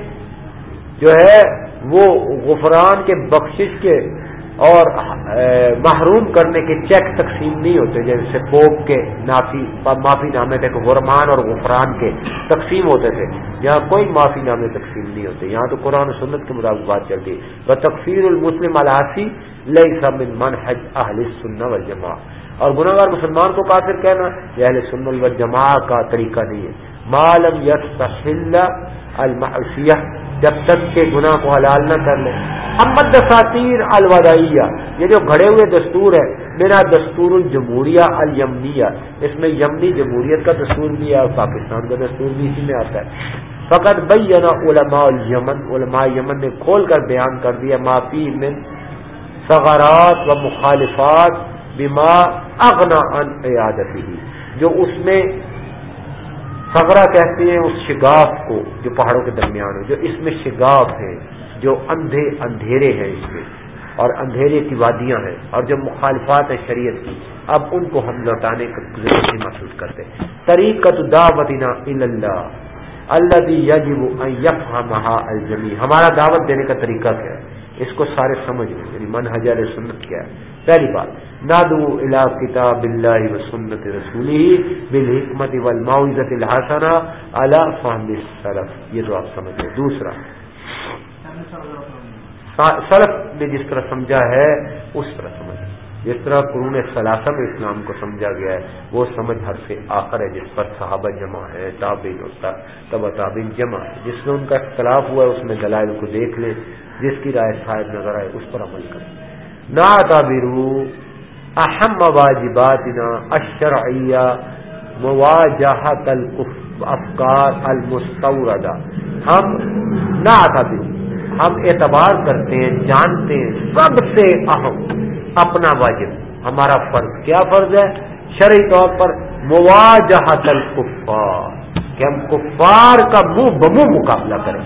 جو ہے، وہ غفران کے بخشش کے اور محروم کرنے کے چیک تقسیم نہیں ہوتے، جیسے پوپ کے نافی، معافی نامے تھے، غرمان اور غفران کے تقسیم ہوتے تھے، یہاں کوئی معافی نامے تقسیم نہیں ہوتے، یہاں تو قرآن و سنت کے مطابق بات چلتی وہ تقسیر المسلم الاسی لئی سب من حج اہل سننا و جمع اور گناہ گار مسلمان کو کافر کہنا، یہ اہل سن و کا طریقہ نہیں ہے۔ معلوم المعصیہ، جب تک کہ گناہ کو حلال نہ کر لیں امد دساتیر الوداعیہ یہ جو گھڑے ہوئے دستور ہے میرا دستور الجمہوریہ الیمنیہ۔ اس میں یمنی جمہوریت کا دستور بھی ہے اور پاکستان کا دستور بھی اسی میں آتا ہے۔ فقط بینا علماء الیمن، علماء یمن نے کھول کر بیان کر دیا معافی من ثغرات و مخالفات بما اغنا ان عیادتی جو اس میں سغرا کہتے ہیں اس شگاف کو جو پہاڑوں کے درمیان ہے، جو اس میں شگاف ہے، جو اندھے اندھیرے ہیں اس میں، اور اندھیرے کی وادیاں ہیں، اور جو مخالفات ہیں شریعت کی، اب ان کو ہم لوٹانے کا ضرورت محسوس کرتے ہیں۔ طریقت دعوتنا اللہ اللہ یجب یفہمہا الجمی ہمارا دعوت دینے کا طریقہ کیا ہے؟ اس کو سارے سمجھ لیں یعنی منہج سنت کیا ہے۔ پہلی بات نادو الا کتاب اللہ و سنت رسولی بالحکمت والمعوذت الحسنہ علی فہم السلف. یہ تو آپ سمجھ لیں. دوسرا. سلف نے جس طرح سمجھا ہے، اس طرح سمجھ جس طرح قرون ثلاثہ میں اسلام کو سمجھا گیا ہے، وہ سمجھ ہر سے آخر ہے، جس پر صحابہ جمع ہے تابین ہوتا تب تابین جمع ہے جس میں ان کا اختلاف ہوا ہے، اس میں دلائل کو دیکھ لیں. جس کی رائے صاحب نظر آئے، اس پر عمل کریں. نا تعبیرو اہم واجبات نا اشرعیہ مواجہت افکار المستوردہ ہم نہ تعبیرو ہم اعتبار کرتے ہیں، جانتے ہیں، سب سے اہم اپنا واجب۔ ہمارا فرض کیا فرض ہے؟ شرعی طور پر مواجہت الکفار کہ ہم کفار کا منہ بمو مقابلہ کریں۔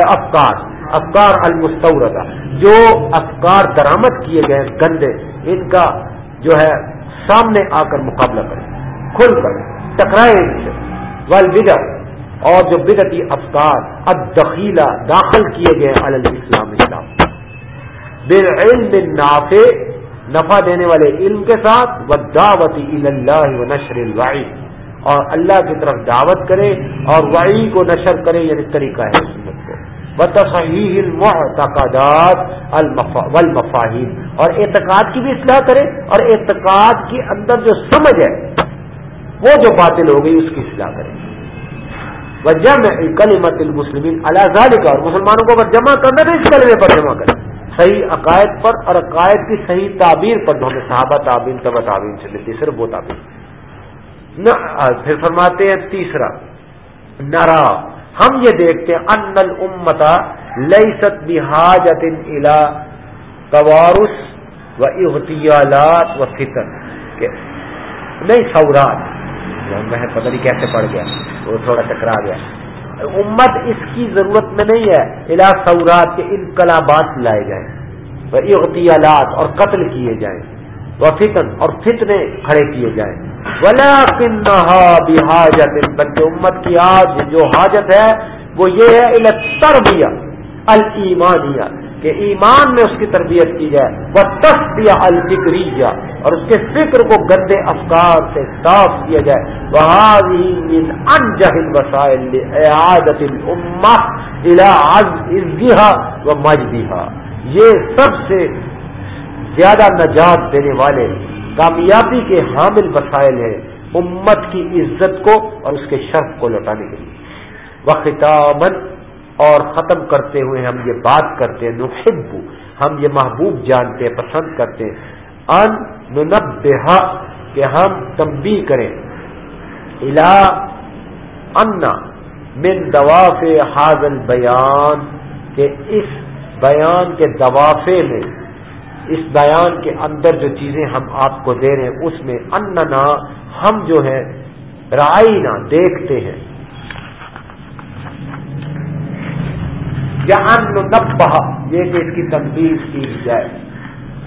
افکار افکار المستورتا جو افکار درامد کیے گئے، گندے، ان کا جو ہے سامنے آ کر مقابلہ کریں کھل کر، ٹکرائے ان سے ولبدر اور جو بدتی افکار اب دخیلہ داخل کیے گئے الاسلام اسلام۔ بالعلم نافع نفع دینے والے علم کے ساتھ و دعوتی اللہ و نشر الواعی اور اللہ کی طرف دعوت کرے، اور وائی کو نشر کرے یعنی طریقہ ہے سنت کو المعتقدات والمفاہیم۔ اور اعتقاد کی بھی اصلاح کرے اور اعتقاد کے اندر جو سمجھ ہے، وہ جو باطل ہو گئی، اس کی اصلاح کرے وجہ میں کلمت المسلمین اللہ کا اور مسلمانوں کو اگر جمع کرنا تو اس کلمے پر جمع کرے صحیح عقائد پر اور عقائد کی صحیح تعبیر پر جو ہمیں صحابہ تعبین تب تعبین سے ملتی صرف وہ تعبیر۔ پھر فرماتے ہیں تیسرا، نرا۔ ہم یہ دیکھتے ہیں ان المتا لئی ست بحاجت الا قوارس و اغتیالات و فطر نہیں سورات یعنی میں پتہ نہیں کیسے پڑ گیا، وہ تھوڑا ٹکرا گیا۔ امت اس کی ضرورت میں نہیں ہے الا سورات کے انقلابات لائے جائیں وہ اغتیالات اور قتل کیے جائیں۔ وہ فتن اور فتنے کھڑے کیے جائیں۔ ولا بحاجت بلکہ امت کی آج جو حاجت ہے، وہ یہ ہے تربیہ المانیہ کہ ایمان میں اس کی تربیت کی جائے۔ وہ تصفیہ الفکریہ اور اس کے فکر کو گندے افکار سے صاف کیا جائے۔ وہ انجہل وسائل عادت و مجدہ یہ سب سے زیادہ نجات دینے والے کامیابی کے حامل وسائل ہیں امت کی عزت کو اور اس کے شرف کو لوٹانے کے لیے۔ وہ خطابت اور ختم کرتے ہوئے ہم یہ بات کرتے ہیں، نحب، ہم یہ محبوب جانتے ہیں، پسند کرتے ہیں۔ ان ننبہ کہ ہم تمبی کریں۔ الا انا من دواف حاضل بیان کہ اس بیان کے دوافے میں اس بیان کے اندر جو چیزیں ہم آپ کو دے رہے ہیں، اس میں اننا ہم جو ہے رائنا دیکھتے ہیں۔ یا ان نبہ یہ کہ اس کی تنبیز کی جائے۔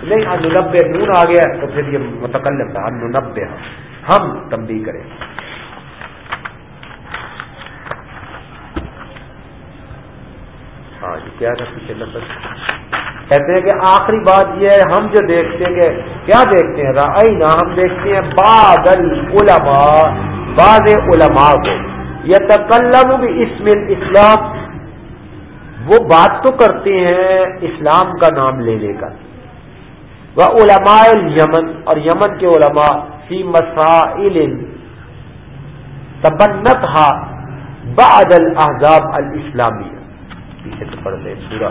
نہیں ان نبے نون آ گیا، تو پھر یہ متکلم تھا۔ ان نبے ہم تنبیہ کریں۔ ہاں یہ کیا تھا پیچھے لفظ؟ کہتے ہیں کہ آخری بات یہ ہے، ہم جو دیکھتے ہیں کہ کیا دیکھتے ہیں؟ رائی نہ ہم دیکھتے ہیں بادل علماء بعض علماء کو۔ یہ تکلم اسم اسلام وہ بات تو کرتے ہیں اسلام کا نام لے لے کر وہ علماء یمن اور یمن کے علماء، فی مسائل تبنت ہا بعد الحضاب الاسلامیہ۔ پیچھے تو پڑھ لیں پورا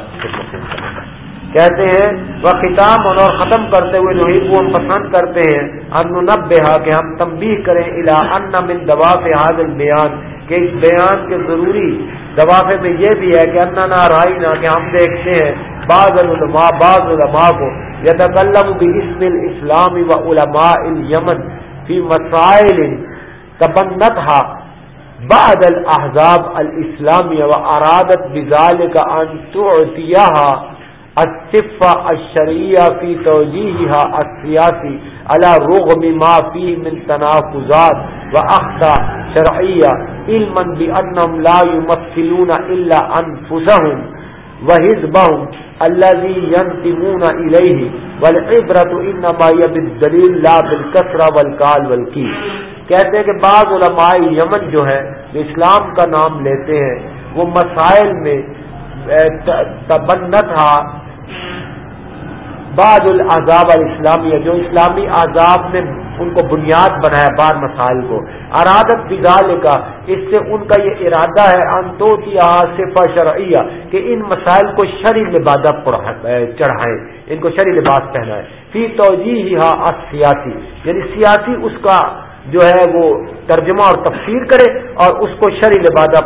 کہتے ہیں، وہ خطاب اور ختم کرتے ہوئے جو کو ہم پسند کرتے ہیں۔ ان نب کہ ہم تمبی کریں الا ان من دبا سے حاضل بیان کہ اس بیان کے ضروری دوافے میں یہ بھی ہے کہ انا رائی نہ کہ ہم دیکھتے ہیں بعض العلماء، بعض علماء کو یتکلم باسم الاسلام و علماء الیمن فی مسائل تبنتها بعد الاحزاب الاسلامی و ارادت بذلك ان تعطيها الصفة الشرعية في توجيهها السياسي على رغم ما فيه من تناقضات واخطا شرعيه علما بانهم لا يمثلون الا انفسهم وحزبهم الذي ينتمون اليه والعبره انما هي بالدليل لا بالكثره والقال والكيل کہتے ہیں کہ بعض علماء یمن جو ہے جو اسلام کا نام لیتے ہیں، وہ مسائل میں تبنت تھا بعض العذاب الاسلامیہ، جو اسلامی عذاب نے ان کو بنیاد بنایا بار مسائل کو۔ ارادت بزال کا اس سے ان کا یہ ارادہ ہے انتوتیا صفا شرعیہ، کہ ان مسائل کو شری لبادہ چڑھائیں ان کو شری لباس پہنائیں فی توجہ سیاسی یعنی سیاسی اس کا جو ہے وہ ترجمہ اور تفسیر کرے اور اس کو شری لبادہ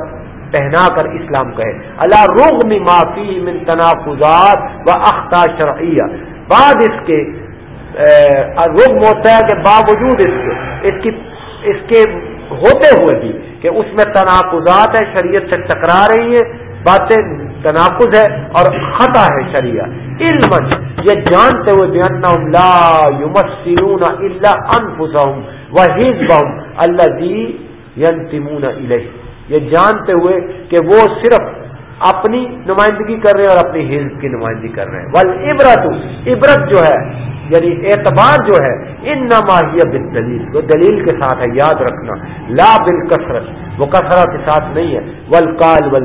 پہنا کر اسلام کہے۔ اللہ روغ میں معافی من تنافذات و اختہ شرعیہ۔ بعد اس کے رغم ہوتا ہے کہ باوجود اس کے، اس کی، اس کے ہوتے ہوئے بھی کہ اس میں تناقضات ہے شریعت سے ٹکرا رہی ہے، باتیں تناقض ہے اور خطا ہے شریعت۔ علم، یہ جانتے ہوئے بیان لا یمسلون الا انفسهم وحزبهم الذي ينتمون الیہ۔ یہ جانتے ہوئے کہ وہ صرف اپنی نمائندگی کر رہے ہیں اور اپنی حزب کی نمائندگی کر رہے ہیں۔ ول عبرت عبرت جو ہے یعنی اعتبار جو ہے ان نماہیہ بال دلیل وہ دلیل کے ساتھ ہے، یاد رکھنا۔ لا بال کثرت وہ کثرت کے ساتھ نہیں ہے۔ ول کال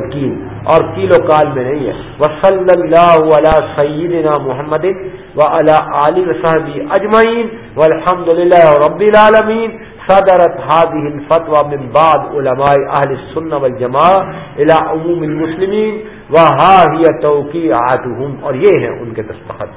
اور کیل و کال میں نہیں ہے۔ وہ صلی اللہ علیہ سعید محمد و اللہ علی صحبی اجمعین و الحمد للہ رب العالمین۔ صدرت هذه الفتوى من بعض علماء اهل السنه والجماعه الى عموم المسلمين، وها هي توقيعاتهم. اور یہ ہیں ان کے دستخط.